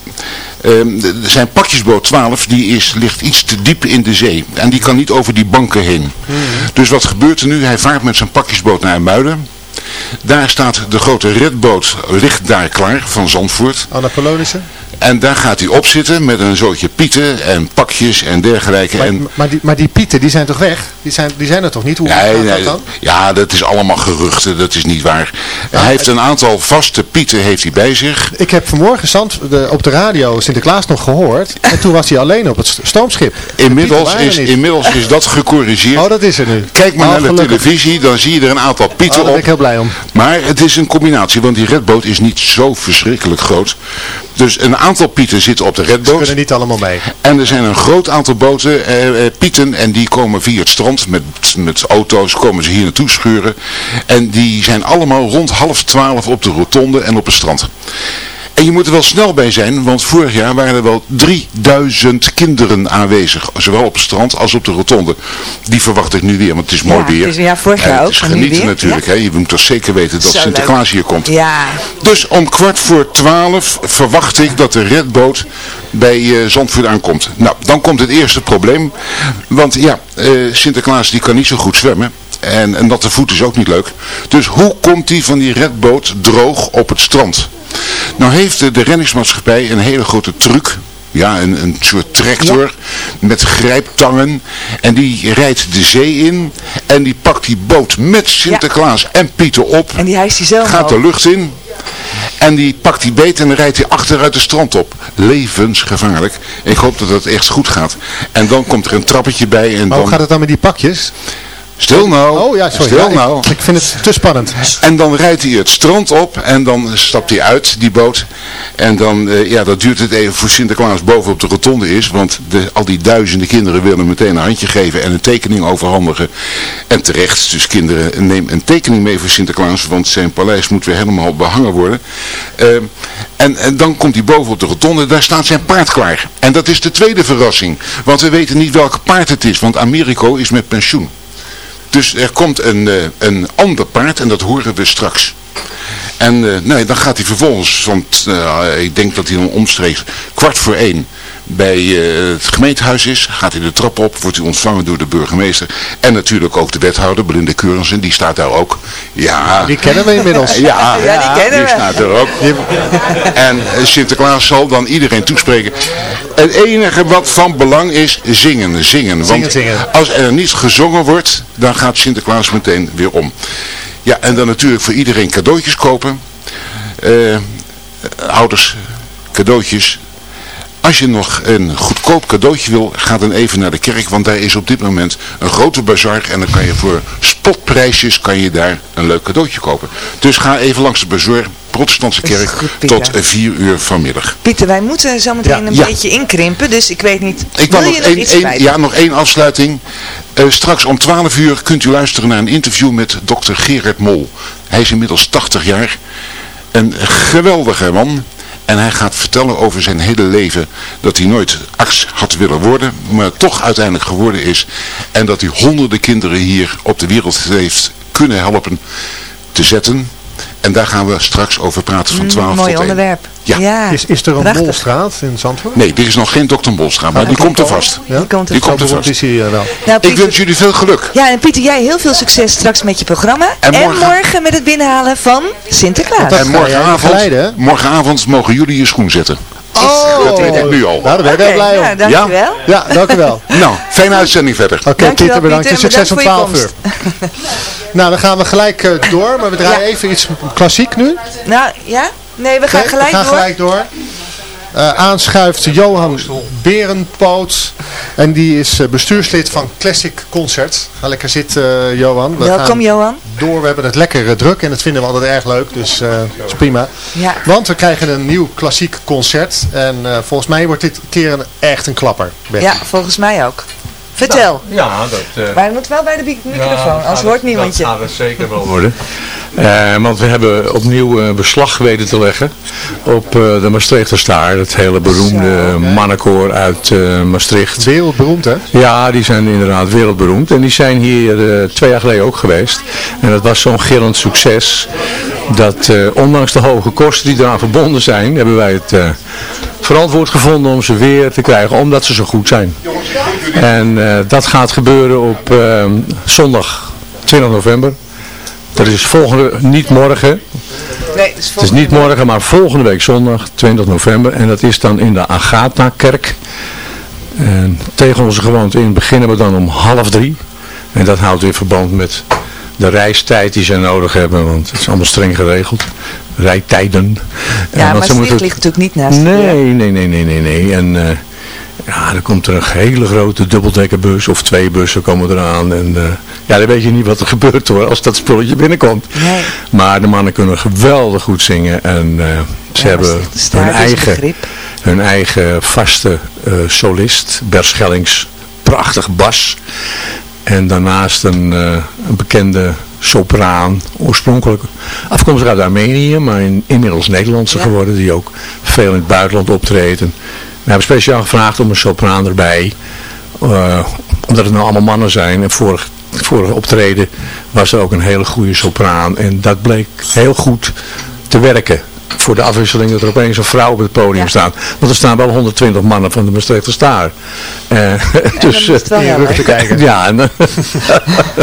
De- zijn pakjesboot 12, die is, ligt iets te diep in de zee. En die kan niet over die banken heen. Dus wat gebeurt er nu? Hij vaart met zijn pakjesboot naar Muiden. Daar staat de grote redboot, ligt daar klaar, van Zandvoort. Anna Polonische. En daar gaat hij op zitten met een zootje pieten en pakjes en dergelijke. Maar, en, maar, die, maar die pieten, die zijn toch weg? Die zijn, die zijn er toch niet? Hoe Nee, gaat nee, dat dan? ja, dat is allemaal geruchten, dat is niet waar. hij heeft een aantal vaste pieten heeft hij bij zich. Ik heb vanmorgen Zand, de, op de radio Sinterklaas nog gehoord. En toen was hij alleen op het st- stoomschip. De Inmiddels pieten is, niet. inmiddels is dat gecorrigeerd. Oh, dat is er nu. Kijk maar Oh, naar de televisie, dan zie je er een aantal Oh, pieten daar ben op. ik heel blij om. Maar het is een combinatie, want die redboot is niet zo verschrikkelijk groot. Dus een aantal pieten zitten op de Ze redboot. kunnen niet allemaal mee. En er zijn een groot aantal boten, eh, eh, pieten, en die komen via het strand met, met auto's, komen ze hier naartoe schuren. En die zijn allemaal rond half twaalf op de rotonde en op het strand. En je moet er wel snel bij zijn, want vorig jaar waren er wel 3000 kinderen aanwezig. Zowel op het strand als op de rotonde. Die verwacht ik nu weer, want het is mooi Ja, weer. het is- ja, vorig jaar ook, genieten natuurlijk. ja. Hè? Je moet toch zeker weten dat Zo Sinterklaas leuk. hier komt. Ja. Dus om kwart voor twaalf verwacht ik dat de redboot bij eh, Zandvoort aankomt. Nou, dan komt het eerste probleem. Want ja, eh, Sinterklaas die kan niet zo goed zwemmen. En een natte voet is ook niet leuk. Dus hoe komt hij van die redboot droog op het strand? Nou heeft de, de reddingsmaatschappij een hele grote truc. Ja, een, een soort tractor met grijptangen. En die rijdt de zee in. En die pakt die boot met Sinterklaas en Pieter op. En die hijst hij zo Gaat de lucht in. En die pakt die beet en dan rijdt hij achteruit de strand op. Levensgevaarlijk. Ik hoop dat het echt goed gaat. En dan komt er een trappetje bij. En Maar dan... hoe gaat het dan met die pakjes? Stil nou. Oh ja, sorry. Stil Ja, nou. Ik, vind het te spannend. En dan rijdt hij het strand op en dan stapt hij uit, die boot. En dan, eh, ja, dat duurt het even voor Sinterklaas boven op de rotonde is. Want de, al die duizenden kinderen willen meteen een handje geven en een tekening overhandigen. En terecht, dus kinderen, neem een tekening mee voor Sinterklaas. Want zijn paleis moet weer helemaal behangen worden. Ehm, en, en dan komt hij boven op de rotonde, daar staat zijn paard klaar. En dat is de tweede verrassing. Want we weten niet welk paard het is, want Americo is met pensioen. Dus er komt een, eh, een ander paard en dat horen we straks. En eh, nee, dan gaat hij vervolgens, want eh, ik denk dat hij dan omstreeks kwart voor één bij eh, het gemeentehuis is. Gaat hij de trap op, wordt hij ontvangen door de burgemeester. En natuurlijk ook de wethouder, Belinda Keurensen, die staat daar ook. Ja, Die kennen we inmiddels. Ja, Ja, die kennen we. staat er ook. En eh, Sinterklaas zal dan iedereen toespreken. Het enige wat van belang is, zingen, zingen. Want zingen. als er niet gezongen wordt, dan gaat Sinterklaas meteen weer om. Ja, en dan natuurlijk voor iedereen cadeautjes kopen. Eh, ouders, cadeautjes. Als je nog een goedkoop cadeautje wil, ga dan even naar de kerk, want daar is op dit moment een grote bazaar en dan kan je voor spotprijsjes kan je daar een leuk cadeautje kopen. Dus ga even langs de bazaar, protestantse kerk, goed, tot 4 uur vanmiddag. Pieter, wij moeten zo meteen Ja. een Ja. beetje inkrimpen, dus ik weet niet. Ik wil je nog nog iets kwijt? ja, nog één afsluiting. Eh, straks om 12 uur kunt u luisteren naar een interview met dokter Gerard Mol. Hij is inmiddels 80 jaar. Een geweldige man. En hij gaat vertellen over zijn hele leven dat hij nooit arts had willen worden, maar toch uiteindelijk geworden is. En dat hij honderden kinderen hier op de wereld heeft kunnen helpen te zetten. En daar gaan we straks over praten van 12 Mm, mooi tot 1. onderwerp. Ja. Is, is er een prachtig. Bolstraat in Zandvoort? Nee, er is nog geen dokter Bolstra, maar die Oké. komt er vast. Ja? Die komt er Die komt er vast. wel. Nou, Ik wens jullie veel geluk. ja, en Pieter, jij heel veel succes straks met je programma. En En morgen- met het binnenhalen van Sinterklaas. En morgenavond mogen jullie je schoen zetten. Oh, Dat weet ik nu al. Nou, daar ben ik blij om. ja, dankjewel. Ja, dank u wel. Nou, fijne uitzending verder. Oké, Dankjewel, Pieter, bedankt. Pieter, succes om bedankt 12 voor uur. Nou, dan gaan we gelijk eh, door, maar we draaien Ja. even iets klassiek nu. Nou, ja? Nee, we gaan Nee, gelijk we gaan door. gelijk door. Eh, aanschuift Johan Berenpoot. En die is eh, bestuurslid van Classic Concert. Ga lekker zitten, eh, Johan. We Welkom, gaan Johan. door. We hebben het lekker druk en dat vinden we altijd erg leuk. Dus dat is prima. Ja. Want we krijgen een nieuw klassiek concert. En volgens mij wordt dit keer een, echt een klapper. Ja, volgens mij ook. Vertel. Ja, dat... eh, Maar je moet wel bij de microfoon, anders hoort niemand je. Dat gaat het zeker wel worden. Eh, want we hebben opnieuw eh, beslag weten te leggen op eh, de Maastrichter Staar. Het hele beroemde mannenkoor uit eh, Maastricht. Wereldberoemd, hè? Ja, die zijn inderdaad wereldberoemd. En die zijn hier eh, twee jaar geleden ook geweest. En dat was zo'n gillend succes. Dat eh, ondanks de hoge kosten die eraan verbonden zijn, hebben wij het eh, verantwoord gevonden om ze weer te krijgen. Omdat ze zo goed zijn. En eh, dat gaat gebeuren op eh, zondag 20 november. Dat is volgende, niet morgen. Nee, Het is niet morgen, maar volgende week zondag 20 november. En dat is dan in de Agatha-kerk. En tegen onze gewoonte in beginnen we dan om half drie. En dat houdt in verband met de reistijd die ze nodig hebben. Want het is allemaal streng geregeld. Rijtijden. En Ja, maar ze moeten- Maastricht ligt natuurlijk niet naast Nee, nee, nee, nee, nee, nee. En eh, ja, er komt er een hele grote dubbeldekkerbus of twee bussen komen eraan. En eh, ja, dan weet je niet wat er gebeurt hoor, als dat spulletje binnenkomt. Nee. Maar de mannen kunnen geweldig goed zingen en eh, ze Ja, hebben hun eigen, hun eigen vaste solist, Bert Schellings, prachtig bas. En daarnaast een, eh, een bekende sopraan, oorspronkelijk afkomstig uit Armenië, maar in, inmiddels Nederlandse geworden, die ook veel in het buitenland optreedt. En We hebben speciaal gevraagd om een sopraan erbij, eh, omdat het nou allemaal mannen zijn. En vorig, vorige optreden was er ook een hele goede sopraan en dat bleek heel goed te werken voor de afwisseling dat er opeens een vrouw op het podium staat. Want er staan wel 120 mannen van de Maastrichter Staar. Eh, dus, is het wel eh, te kijken. Ja, en,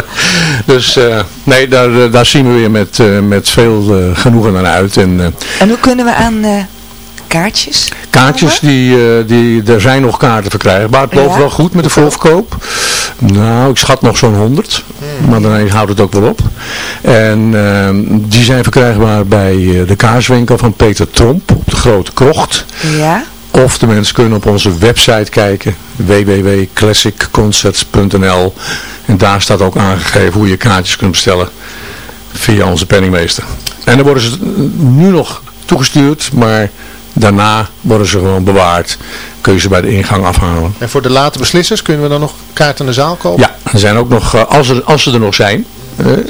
dus eh, nee, daar, daar zien we weer met, met veel genoegen naar uit. En En hoe kunnen we aan kaartjes? kaartjes, die, die, er zijn nog kaarten verkrijgbaar. Het loopt Ja. wel goed met de voorverkoop. Nou, ik schat nog zo'n 100. Maar dan houdt het ook wel op. En ehm, die zijn verkrijgbaar bij eh, de kaarswinkel van Peter Tromp op de Grote Krocht. Ja. Of de mensen kunnen op onze website kijken, www.classicconcerts.nl En daar staat ook aangegeven hoe je kaartjes kunt bestellen via onze penningmeester. En dan worden ze nu nog toegestuurd, maar daarna worden ze gewoon bewaard. Kun je ze bij de ingang afhalen. En voor de late beslissers kunnen we dan nog kaarten in de zaal kopen? Ja, er zijn ook nog, eh, als, er, als ze er nog zijn,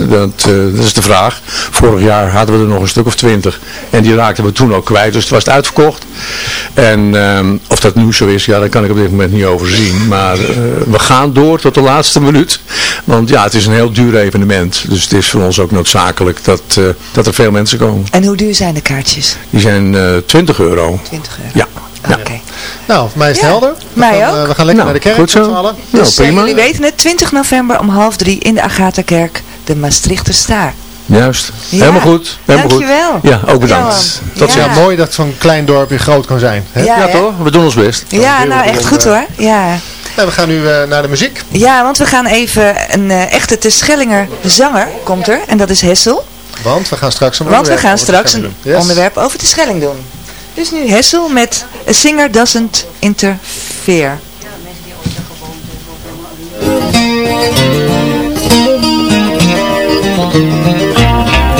dat, eh, dat is de vraag. Vorig jaar hadden we er nog een stuk of twintig. En die raakten we toen ook kwijt, dus het was het uitverkocht. En ehm, of dat nu zo is, ja, daar kan ik op dit moment niet over zien. Maar eh, we gaan door tot de laatste minuut. Want ja, het is een heel duur evenement. Dus het is voor ons ook noodzakelijk dat, eh, dat er veel mensen komen. En hoe duur zijn de kaartjes? Die zijn eh 20 euro. 20 euro. Ja. ja. Nou, voor mij is het Ja, helder. We mij gaan, ook. eh, we gaan lekker Nou, naar de kerk goed zo. met z'n allen. Nou, Dus eh, prima. jullie weten het, 20 november om half drie in de Agatha-kerk, de Maastrichter Staar. Juist. Ja. Helemaal goed. Helemaal Dankjewel. goed. Ja, ook bedankt. Ja, Tot ja. mooi dat zo'n klein dorpje groot kan zijn. Hè? Ja, toch? We doen ons best. Ja, nou echt goed eh, hoor. Ja. En we gaan nu eh, naar de muziek. ja, want we gaan even, een eh, echte Terschellinger zanger komt er, en dat is Hessel. Want we gaan straks een Want we onderwerp gaan over de straks Schelling een doen. Yes. onderwerp over de Schelling doen. Dus nu Hessel met A Singer Doesn't Interfere.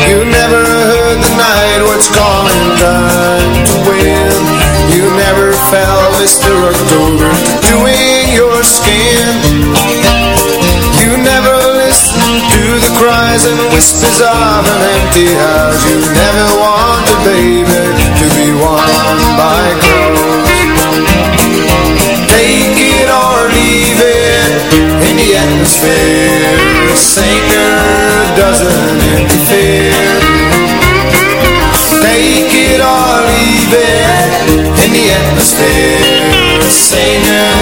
You never heard the night what's calling time to win. You never felt Mr. October doing your skin. You never listened to the cries and whispers of an empty house. You never wanted, baby, to be won by crows. Take it or leave it in the atmosphere. A singer doesn't interfere. Take it or leave it in the atmosphere. A singer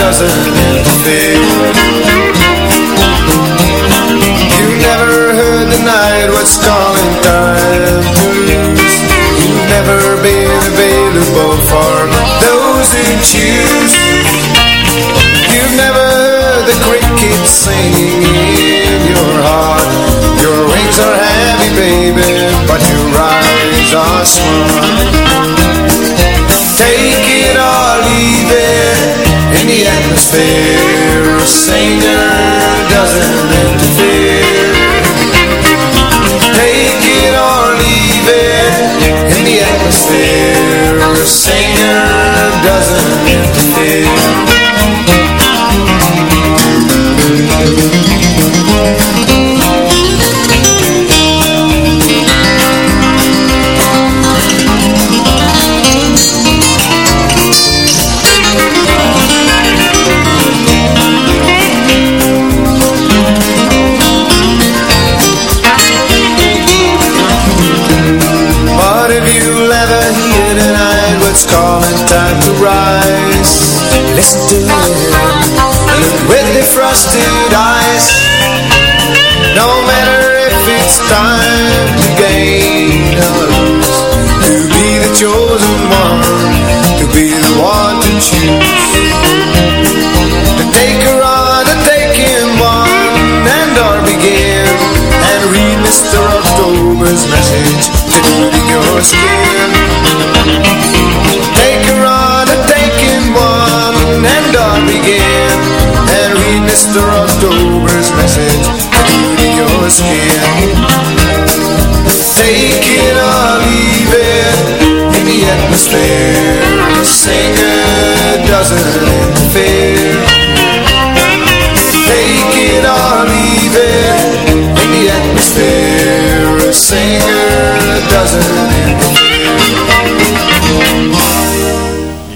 doesn't interfere. You never heard the night what's calling time to lose. Never been available for those who choose. You've never heard the crickets singing in your heart. Your wings are heavy, baby, but your eyes are smart. Take it or leave it in the atmosphere. A singer doesn't interfere. Leave it in the atmosphere. A singer doesn't interfere. Frosted eyes. No matter if it's time to gain or lose To be the chosen one, to be the one to choose. To take her on, to take him on And or begin And read Mr. October's message to your skin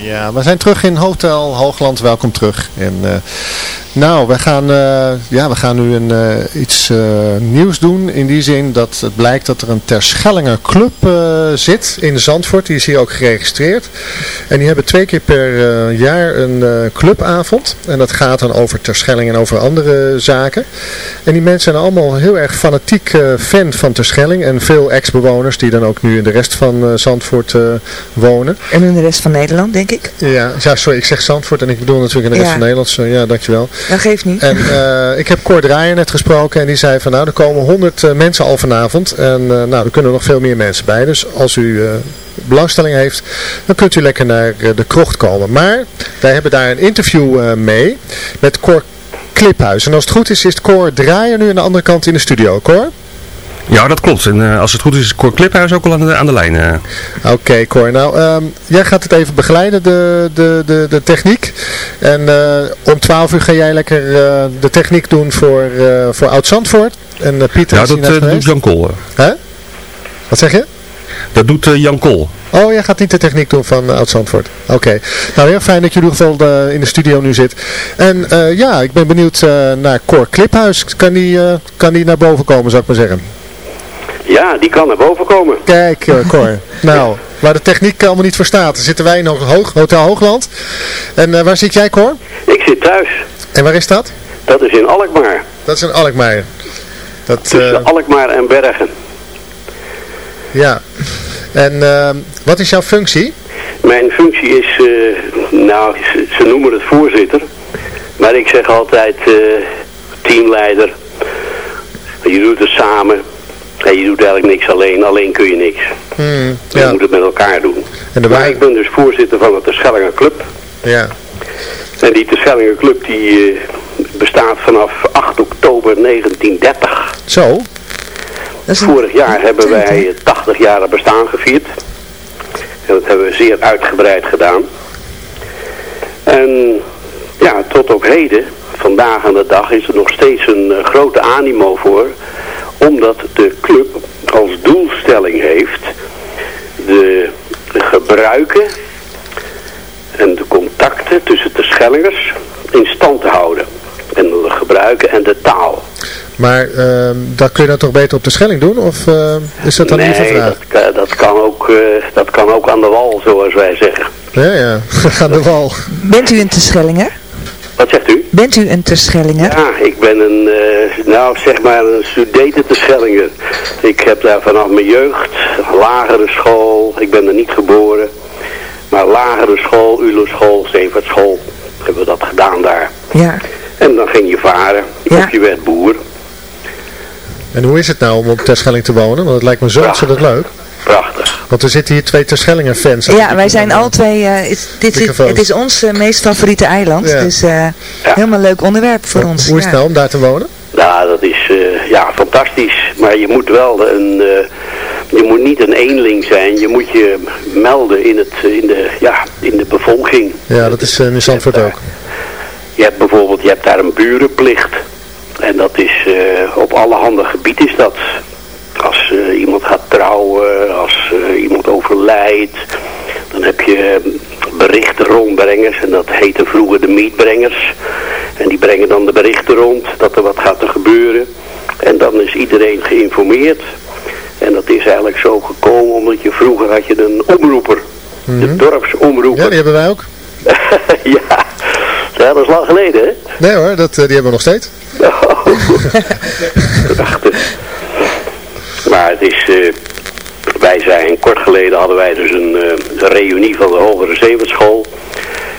Ja, we zijn terug in Hotel Hoogland. Welkom terug. En, eh, nou, we gaan, eh, ja, we gaan nu een, eh, iets eh, nieuws doen. In die zin dat het blijkt dat er een Terschellinger club zit in Zandvoort. Die is hier ook geregistreerd. En die hebben twee keer per jaar een clubavond. En dat gaat dan over Terschelling en over andere zaken. En die mensen zijn allemaal heel erg fanatiek fan van Terschelling. En veel ex-bewoners die dan ook nu in de rest van Zandvoort wonen. En in de rest van Nederland, denk ik. Ja, ja, sorry, ik zeg Zandvoort en ik bedoel natuurlijk in de rest Ja. van Nederland. Ja, dankjewel. Dat geeft niet. En eh, ik heb Cor Draaier net gesproken en die zei van nou, er komen 100 eh, mensen al vanavond. En eh, nou, er kunnen nog veel meer mensen bij. Dus als u belangstelling heeft, dan kunt u lekker naar de krocht komen. Maar wij hebben daar een interview mee met Cor Kliphuis. En als het goed is, is Cor Draaier nu aan de andere kant in de studio. Cor? Ja, dat klopt. En eh, als het goed is, is Cor Kliphuis ook al aan de, aan de lijn. eh. Oké, Cor. Nou, ehm, jij gaat het even begeleiden, de, de, de, de techniek. En eh, om 12 uur ga jij lekker de techniek doen voor, voor Oud-Zandvoort. En Pieter ja, dat doet. Jan Kool. Hè? Wat zeg je? Dat doet Jan Kool. Oh, jij gaat niet de techniek doen van uh, Oud-Zandvoort. Oké. Nou, heel fijn dat je in ieder geval eh, in de studio nu zit. En ja, ik ben benieuwd naar Cor Kliphuis. Kan die, kan die naar boven komen, zou ik maar zeggen? Ja, die kan naar boven komen. Kijk, eh, Cor. nou, waar de techniek allemaal niet voor staat. Zitten wij in Hoog, Hotel Hoogland. En eh, waar zit jij, Cor? Ik zit thuis. En waar is dat? Dat is in Alkmaar. Dat is in Alkmaar. Dat, Tussen eh, Alkmaar en Bergen. ja. En wat is jouw functie? Mijn functie is, nou, ze, noemen het voorzitter. Maar ik zeg altijd teamleider. Je doet het samen. En je doet eigenlijk niks alleen. Alleen kun je niks. Hmm, Je ja. moet het met elkaar doen. En de Maar ik ben dus voorzitter van de Terschellingen Club. Ja. En die Terschellingen Club die eh, bestaat vanaf 8 oktober 1930. Zo. Vorig jaar hebben wij het 80 jaar bestaan gevierd. En dat hebben we zeer uitgebreid gedaan. En ja, tot op heden, vandaag aan de dag, is er nog steeds een eh, grote animo voor. Omdat de club als doelstelling heeft de gebruiken en de contacten tussen de Schellingers in stand te houden. En de gebruiken en de taal. Maar ehm, dat kun je dan toch beter op de Schelling doen? Of eh, is dat dan niet van nee, vraag? dat, kan- dat, kan ook, eh, dat kan ook aan de wal, zoals wij zeggen. Ja, ja. Aan de wal. Bent u een Terschellinger? Wat zegt u? Bent u een Terschellinger? Ja, ik ben een, eh, nou zeg maar een studenten te Schellingen. Ik heb daar vanaf mijn jeugd, lagere school, ik ben er niet geboren. Maar lagere school, ULO school, Zeevaartschool, hebben we dat gedaan daar. Ja. En dan ging je varen, of je werd boer. En hoe is het nou om op Terschelling te wonen? Want het lijkt me zo ontzettend leuk. Prachtig. Want er zitten hier twee Terschellingen fans. Ja, wij zijn alle twee, eh, is, dit, het is ons eh, meest favoriete eiland. Ja. Dus eh, helemaal leuk onderwerp voor ons. Hoe is ja. het nou om daar te wonen? Nou, dat is eh, ja, fantastisch. Maar je moet wel een, eh, je moet niet een eenling zijn. Je moet je melden in, het, in, de, ja, in de bevolking. Ja, dat is in Zandvoort ook. Je hebt bijvoorbeeld, je hebt daar een burenplicht. En dat is, eh, op alle handen gebied is dat. Als eh, iemand gaat trouwen, als eh, iemand overlijdt, dan heb je berichten rondbrengers. En dat heette vroeger de meetbrengers. En die brengen dan de berichten rond dat er wat gaat er gebeuren. En dan is iedereen geïnformeerd. En dat is eigenlijk zo gekomen omdat je vroeger had je een omroeper. De dorpsomroeper. Mhm. Ja, die hebben wij ook. ja. ja, dat is lang geleden hè. Nee hoor, dat, eh, die hebben we nog steeds. Prachtig. Het is, eh, wij zijn, kort geleden hadden wij dus een eh, reunie van de Hogere Zeewaartschool.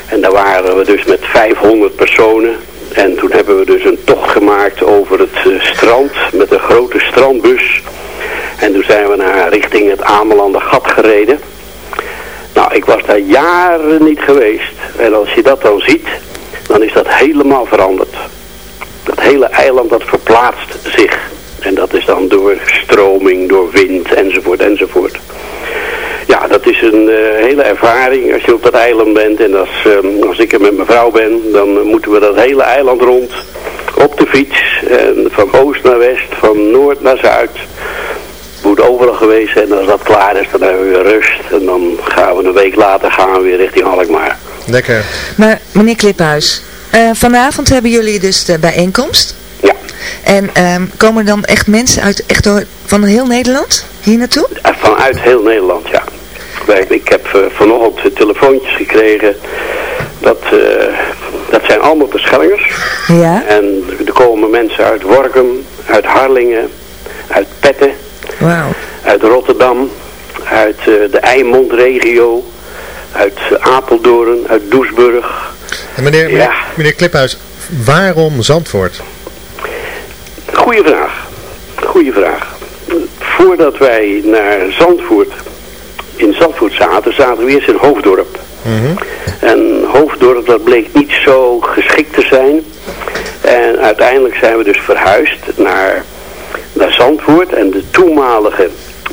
En daar waren we dus met 500 personen. En toen hebben we dus een tocht gemaakt over het eh, strand met een grote strandbus. En toen zijn we naar richting het Amelander gat gereden. Nou, ik was daar jaren niet geweest. En als je dat dan ziet, dan is dat helemaal veranderd. Dat hele eiland dat verplaatst zich. En dat is dan door stroming, door wind enzovoort enzovoort. Ja, dat is een eh, hele ervaring als je op dat eiland bent. En als, ehm, als ik er met mijn vrouw ben, dan moeten we dat hele eiland rond. Op de fiets. En van oost naar west, van noord naar zuid. Moet overal geweest zijn. En als dat klaar is, dan hebben we weer rust. En dan gaan we een week later gaan we weer richting Alkmaar. Lekker. Maar meneer Kliphuis, eh, vanavond hebben jullie dus de bijeenkomst. En ehm, komen er dan echt mensen uit echt door, van heel Nederland hier naartoe? Vanuit heel Nederland, ja. Ik heb eh, vanochtend eh, telefoontjes gekregen. Dat, eh, dat zijn allemaal Terschellingers. Ja. En er komen mensen uit Workum, uit Harlingen, uit Petten, Wauw. uit Rotterdam, uit eh, de Eimondregio, uit Apeldoorn, uit Doesburg. En meneer, meneer, Ja. meneer Kliphuis, waarom Zandvoort? Goeie vraag. Goeie vraag. Voordat wij naar Zandvoort, in Zandvoort zaten, zaten we eerst in Hoofddorp. En Hoofddorp, dat bleek niet zo geschikt te zijn. En uiteindelijk zijn we dus verhuisd naar, naar Zandvoort. En de toenmalige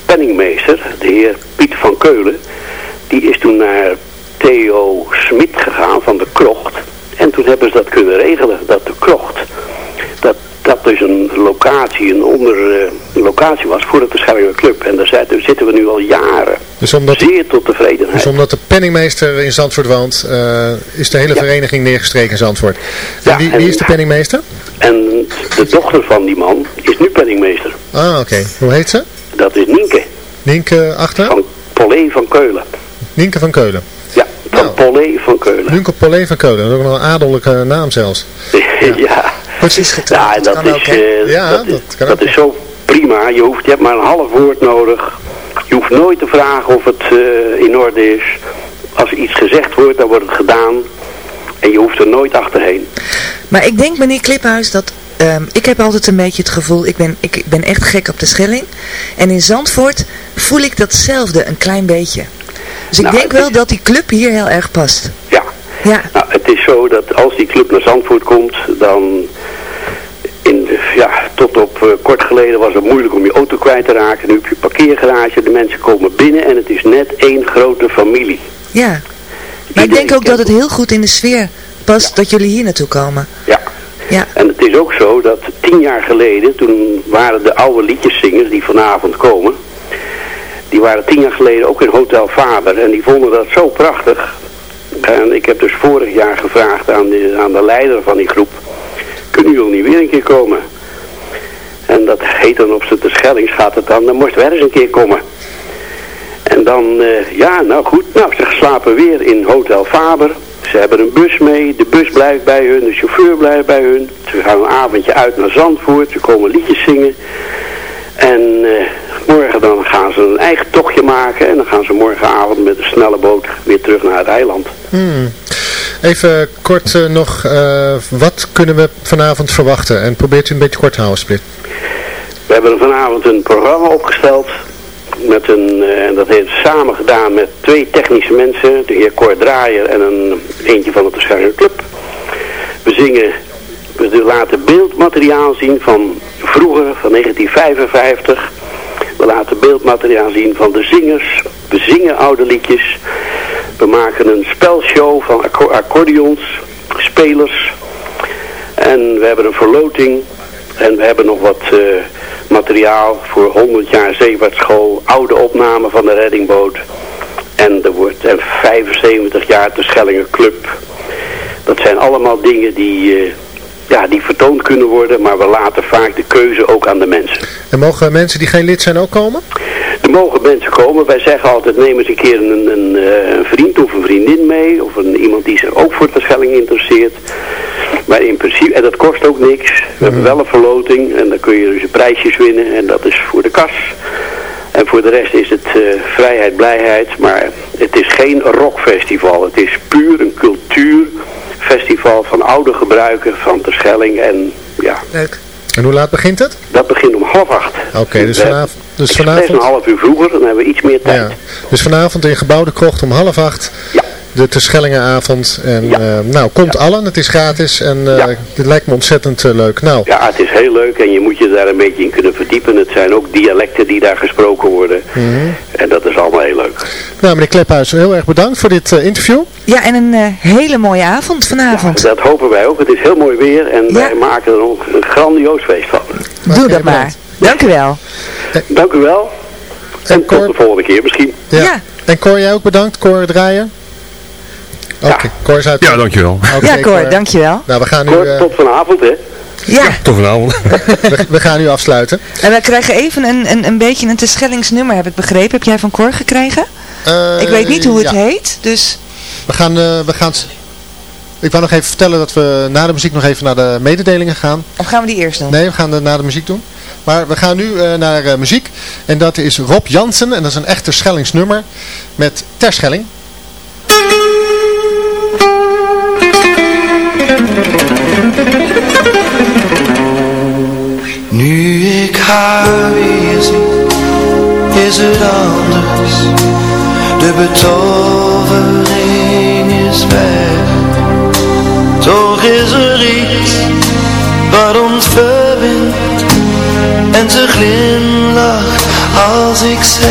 penningmeester, de heer Piet van Keulen, die is toen naar Theo Smit gegaan van de Krocht. En toen hebben ze dat kunnen regelen, dat de Krocht, dat dat dus een locatie, een onder eh, was voor de Terschellinger Club. En daar zitten, zitten we nu al jaren. Dus omdat, Zeer tot tevredenheid. dus omdat de penningmeester in Zandvoort woont, eh, is de hele vereniging neergestreken in Zandvoort. En Ja, wie, en- wie is de penningmeester? En de dochter van die man is nu penningmeester. Ah, oké. Hoe heet ze? Dat is Nienke Nienke achter? van Polé van Keulen. Nienke van Keulen. Ja, van Polé van Keulen. Nienke Polé van Keulen. Dat is ook nog een adellijke naam zelfs. ja. Precies Ja, en dat, kan is, ook, eh, Ja, dat, is, dat kan dat ook, is zo prima. Je, hoeft, je hebt maar een half woord nodig. Je hoeft nooit te vragen of het eh, in orde is. Als iets gezegd wordt, dan wordt het gedaan. En je hoeft er nooit achterheen. Maar ik denk, meneer Kliphuis, dat... ehm, ik heb altijd een beetje het gevoel, ik ben, ik ben echt gek op de Schelling. En in Zandvoort voel ik datzelfde een klein beetje. Dus ik Nou, denk wel dat die club hier heel erg past. Ja. Ja. Nou, is zo dat als die club naar Zandvoort komt, dan... In, ja, tot op eh, kort geleden was het moeilijk om je auto kwijt te raken. Nu heb je parkeergarage, de mensen komen binnen en het is net één grote familie. Ja. Maar ik denk ook dat het heel goed in de sfeer past dat jullie hier naartoe komen. Ja. Ja. En het is ook zo dat tien jaar geleden, toen waren de oude liedjeszingers die vanavond komen, die waren tien jaar geleden ook in Hotel Faber en die vonden dat zo prachtig. En ik heb dus vorig jaar gevraagd aan de, aan de leider van die groep, kunnen jullie niet weer een keer komen? En dat heet dan op de Schellings gaat het dan, dan moest wel eens een keer komen. En dan, eh, ja, nou goed, nou, ze slapen weer in Hotel Faber. Ze hebben een bus mee, de bus blijft bij hun, de chauffeur blijft bij hun. Ze gaan een avondje uit naar Zandvoort, ze komen liedjes zingen. En eh, morgen dan gaan ze een eigen tochtje maken en dan gaan ze morgenavond met een snelle boot weer terug naar het eiland. Hmm. Even kort eh, nog, eh, wat kunnen we vanavond verwachten? En probeert u een beetje kort te houden, Split. We hebben vanavond een programma opgesteld. Met een, en dat heeft samen gedaan met twee technische mensen. De heer Cor Draaier en een eentje van de Terschellinger Club. We zingen, we laten beeldmateriaal zien van vroeger, van 1955. We laten beeldmateriaal zien van de zingers. We zingen oude liedjes. We maken een spelshow van acco- accordeons, spelers. En we hebben een verloting. En we hebben nog wat eh, materiaal voor 100 jaar zeevaartschool. Oude opnamen van de reddingboot. En er wordt en 75 jaar de Schellingen Club. Dat zijn allemaal dingen die, eh, ja, die vertoond kunnen worden. Maar we laten vaak de keuze ook aan de mensen. En mogen mensen die geen lid zijn ook komen? Er mogen mensen komen. Wij zeggen altijd neem eens een keer een, een, eh, een vriend of een vriendin mee. Of een, iemand die zich ook voor de Schelling interesseert. Maar in principe, en dat kost ook niks. We hebben wel een verloting en dan kun je dus prijsjes winnen. En dat is voor de kas. En voor de rest is het eh, vrijheid, blijheid. Maar het is geen rockfestival. Het is puur een cultuurfestival van oude gebruiken van de Schelling. En ja, Leuk. En hoe laat begint het? dat begint om half acht. Oké, dus We- vanavond... Dus vanavond een half uur vroeger, dan hebben we iets meer tijd. ja. Dus vanavond in Gebouwde Krocht om half acht. De Terschellingenavond. En eh, nou, komt allen. Het is gratis. En eh dit lijkt me ontzettend eh, leuk. Nou, Ja, het is heel leuk en je moet je daar een beetje in kunnen verdiepen. Het zijn ook dialecten die daar gesproken worden. mhm. En dat is allemaal heel leuk. nou meneer Klephuis, heel erg bedankt voor dit eh, interview. Ja, en een hele mooie avond vanavond. Dat hopen wij ook. Het is heel mooi weer en wij maken er ook een grandioos feest van. Doe dat maar. Dank u wel. Dank u wel. En, tot de volgende keer misschien. Ja. En Cor, jij ook bedankt. Cor Draaien. Oké, Cor is uit. Ja, dankjewel. Oké, ja, Cor, dankjewel. Nou, we gaan nu, Kort, eh, tot vanavond hè. Ja. Tot vanavond. we, we gaan nu afsluiten. En wij krijgen even een, een, een beetje een Terschellingsnummer, heb ik begrepen. Heb jij van Cor gekregen? Eh, ik weet niet hoe het ja. heet, dus... We gaan, eh, we gaan... Ik wou nog even vertellen dat we na de muziek nog even naar de mededelingen gaan. Of gaan we die eerst doen? Nee, we gaan de, na de muziek doen. Maar we gaan nu eh, naar eh, muziek. En dat is Rob Jansen. En dat is een echte Schellingsnummer. Met Terschelling. Nu ik haar weer zie, is het anders. De betovering is weg. Toch is er iets wat ons verbindt. En ze glimlacht als ik zeg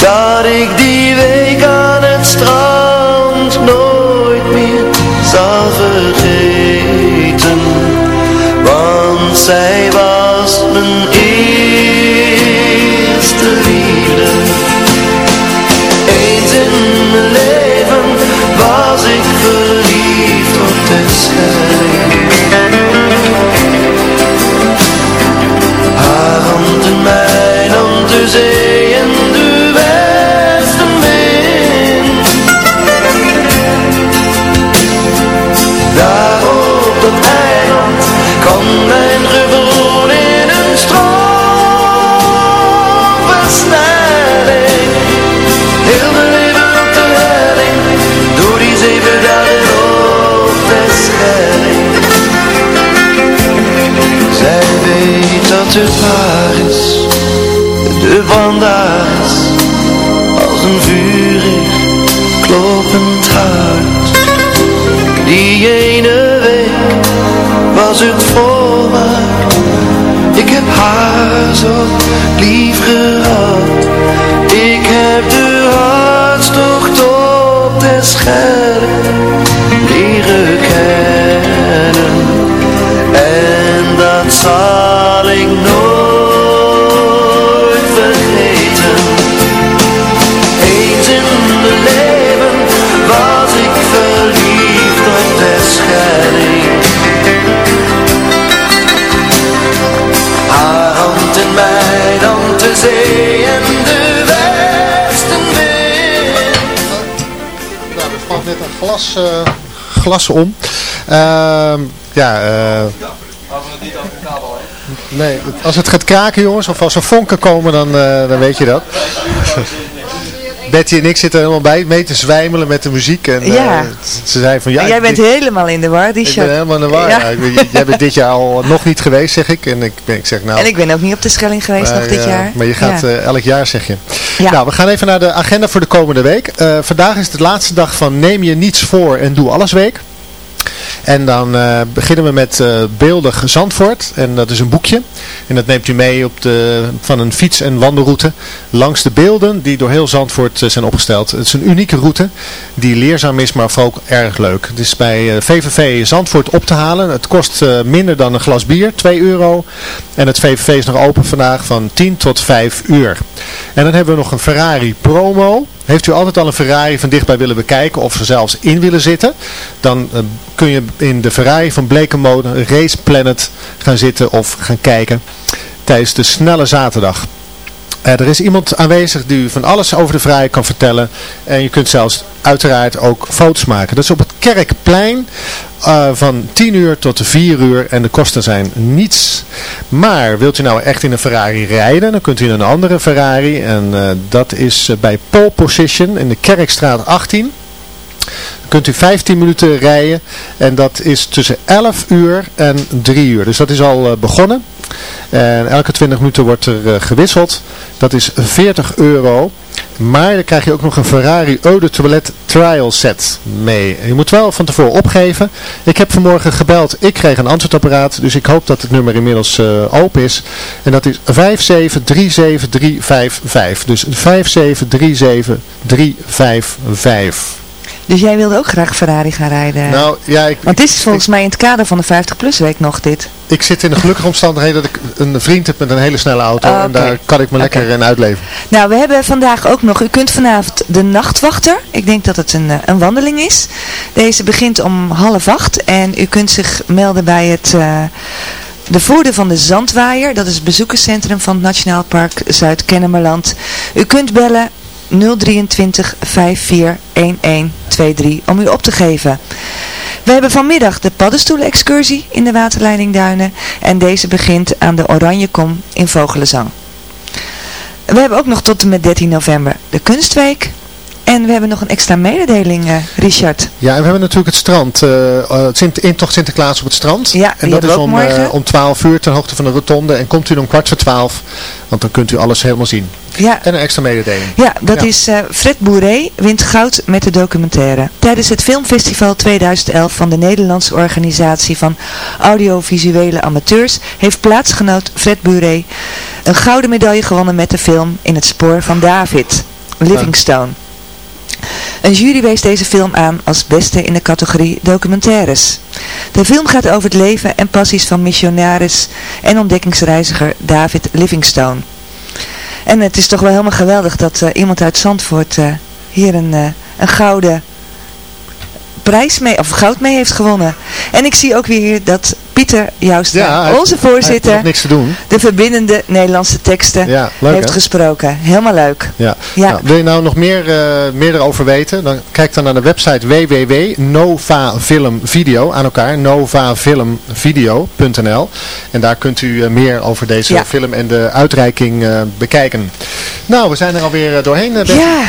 dat ik die week aan het strand meer zal vergeten. Want zij was mijn eerste liefde. Eens in mijn leven was ik verliefd op de schijn. Haar hand in mijn hand, de zee dat het waar is, de vandaag is, als een vurig kloppend hart. Die ene week was het voorwaar, ik heb haar zo lief gehad. Ik heb de hartstocht op de scherm leren kennen. Eh, glas om. Ehm, ja, eh... Nee, als het gaat kraken jongens, of als er vonken komen, dan, eh, dan weet je dat. Betty en ik zitten er helemaal bij mee te zwijmelen met de muziek. En, eh, Ja. ze zei van ja, En jij ik- bent helemaal in de war, ik Richard. ben helemaal in de war. Ja. Ik jij bent dit jaar al nog niet geweest, zeg ik. En ik, ben- ik zeg nou... En ik ben ook niet op de Schelling geweest maar, nog dit eh, jaar. Maar je gaat eh, elk jaar, zeg je. Ja. Nou, we gaan even naar de agenda voor de komende week. Eh, vandaag is de laatste dag van Neem je niets voor en doe alles week. En dan eh, beginnen we met eh, Beeldig Zandvoort. En dat is een boekje. En dat neemt u mee op de, van een fiets- en wandelroute langs de beelden die door heel Zandvoort eh, zijn opgesteld. Het is een unieke route die leerzaam is, maar ook erg leuk. Het is bij VVV Zandvoort op te halen. Het kost minder dan een glas bier, 2 euro. En het VVV is nog open vandaag van 10 tot 5 uur. En dan hebben we nog een Ferrari promo. Heeft u altijd al een Ferrari van dichtbij willen bekijken of er zelfs in willen zitten? Dan kun je in de Ferrari van Blekenmode Race Planet gaan zitten of gaan kijken tijdens de snelle zaterdag. Eh, er is iemand aanwezig die u van alles over de Ferrari kan vertellen. En je kunt zelfs uiteraard ook foto's maken. Dat is op het Kerkplein eh, van 10 uur tot 4 uur. En de kosten zijn niets. Maar wilt u nou echt in een Ferrari rijden, dan kunt u in een andere Ferrari. En eh, dat is bij Pole Position in de Kerkstraat 18. Kunt u 15 minuten rijden. En dat is tussen 11 uur en 3 uur. Dus dat is al eh, begonnen. En elke 20 minuten wordt er eh, gewisseld. Dat is 40 euro. Maar dan krijg je ook nog een Ferrari Eau de Trial Set mee. Je moet wel van tevoren opgeven. Ik heb vanmorgen gebeld. Ik kreeg een antwoordapparaat. Dus ik hoop dat het nummer inmiddels eh, open is. En dat is 5737355. Dus 5737355. Dus jij wilde ook graag Ferrari gaan rijden? Nou, ja, ik, Want dit is volgens mij in het kader van de 50-plus week nog dit. ik zit in de gelukkige omstandigheden dat ik een vriend heb met een hele snelle auto. Oh, En daar kan ik me lekker in uitleven. Nou, we hebben vandaag ook nog, u kunt vanavond de nachtwachter, ik denk dat het een, eh, een wandeling is. Deze begint om half acht en u kunt zich melden bij het, eh, de voerder van de Zandwaaier. Dat is het bezoekerscentrum van het Nationaal Park Zuid-Kennemerland. U kunt bellen 023 54 1123 om u op te geven. We hebben vanmiddag de paddenstoelen-excursie in de waterleiding Duinen en deze begint aan de Oranjekom in Vogelenzang. We hebben ook nog tot en met 13 november de Kunstweek. En we hebben nog een extra mededeling, eh, Richard. Ja, en we hebben natuurlijk het strand, het Sint intocht Sinterklaas op het strand. Ja, en dat is om, morgen. eh, om 12 uur ten hoogte van de rotonde. En komt u om kwart voor 12, want dan kunt u alles helemaal zien. Ja. En een extra mededeling. Ja, dat is Fred Boeré wint goud met de documentaire. Tijdens het filmfestival 2011 van de Nederlandse organisatie van audiovisuele amateurs heeft plaatsgenoot Fred Boeré een gouden medaille gewonnen met de film In het spoor van David, Livingstone. Een jury wees deze film aan als beste in de categorie documentaires. De film gaat over het leven en passies van missionaris en ontdekkingsreiziger David Livingstone. En het is toch wel helemaal geweldig dat eh, iemand uit Zandvoort eh, hier een, eh, een gouden prijs mee, of goud mee heeft gewonnen. En ik zie ook weer dat Pieter Joustra, Ja, onze voorzitter, niks te doen. de verbindende Nederlandse teksten Ja, leuk, heeft gesproken. Helemaal leuk. Ja. Ja. Nou, wil je nou nog meer, eh, meer erover weten? Dan kijk dan naar de website www.novafilmvideo aan elkaar, novafilmvideo.nl en daar kunt u eh, meer over deze film en de uitreiking eh, bekijken. Nou, we zijn er alweer doorheen. Betty. Ja,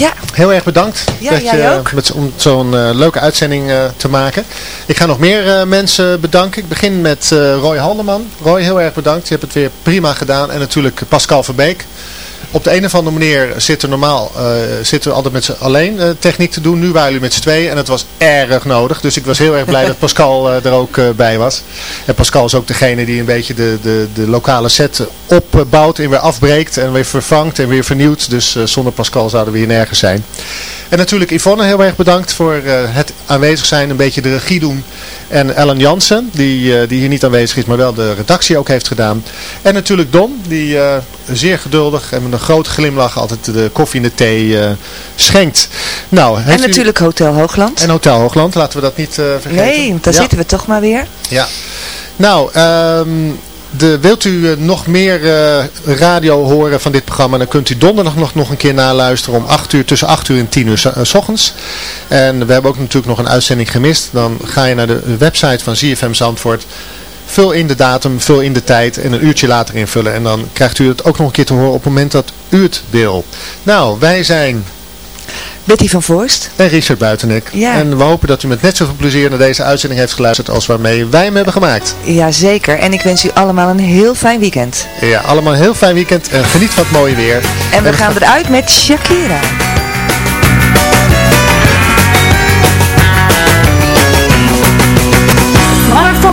ja. Heel erg bedankt Ja, dat je, ook. Met, om zo'n eh, leuke uitzending eh, te maken. Ik ga nog meer eh, mensen bedanken. Ik begin met Roy Haldeman. Roy, heel erg bedankt. Je hebt het weer prima gedaan. En natuurlijk Pascal Verbeek. Op de een of andere manier zitten we normaal eh, zitten we altijd met z'n alleen eh, techniek te doen. Nu waren jullie met z'n tweeën en het was erg nodig. Dus ik was heel erg blij dat Pascal eh, er ook bij was. En Pascal is ook degene die een beetje de, de, de lokale set opbouwt en weer afbreekt en weer vervangt en weer vernieuwt. Dus zonder Pascal zouden we hier nergens zijn. En natuurlijk Yvonne heel erg bedankt voor het aanwezig zijn, een beetje de regie doen. En Ellen Jansen, die, die hier niet aanwezig is, maar wel de redactie ook heeft gedaan. En natuurlijk Don, die zeer geduldig en een grote glimlach altijd de koffie en de thee eh, schenkt. Nou, En u- natuurlijk Hotel Hoogland. En Hotel Hoogland, laten we dat niet eh, vergeten. Nee, daar Ja. zitten we toch maar weer. Ja. Nou, ehm, de, wilt u eh, nog meer radio horen van dit programma, dan kunt u donderdag nog, nog een keer naluisteren om 8 uur, tussen 8 uur en 10 uur s- s ochtends. En we hebben ook natuurlijk nog een uitzending gemist. Dan ga je naar de website van ZFM Zandvoort. Vul in de datum, vul in de tijd en een uurtje later invullen. En dan krijgt u het ook nog een keer te horen op het moment dat u het wil. Nou, wij zijn Betty van Voorst. en Richard Buitenek. Ja. En we hopen dat u met net zoveel plezier naar deze uitzending heeft geluisterd als waarmee wij hem hebben gemaakt. Jazeker. En ik wens u allemaal een heel fijn weekend. Ja, allemaal een heel fijn weekend en geniet van het mooie weer. En we gaan eruit met Shakira.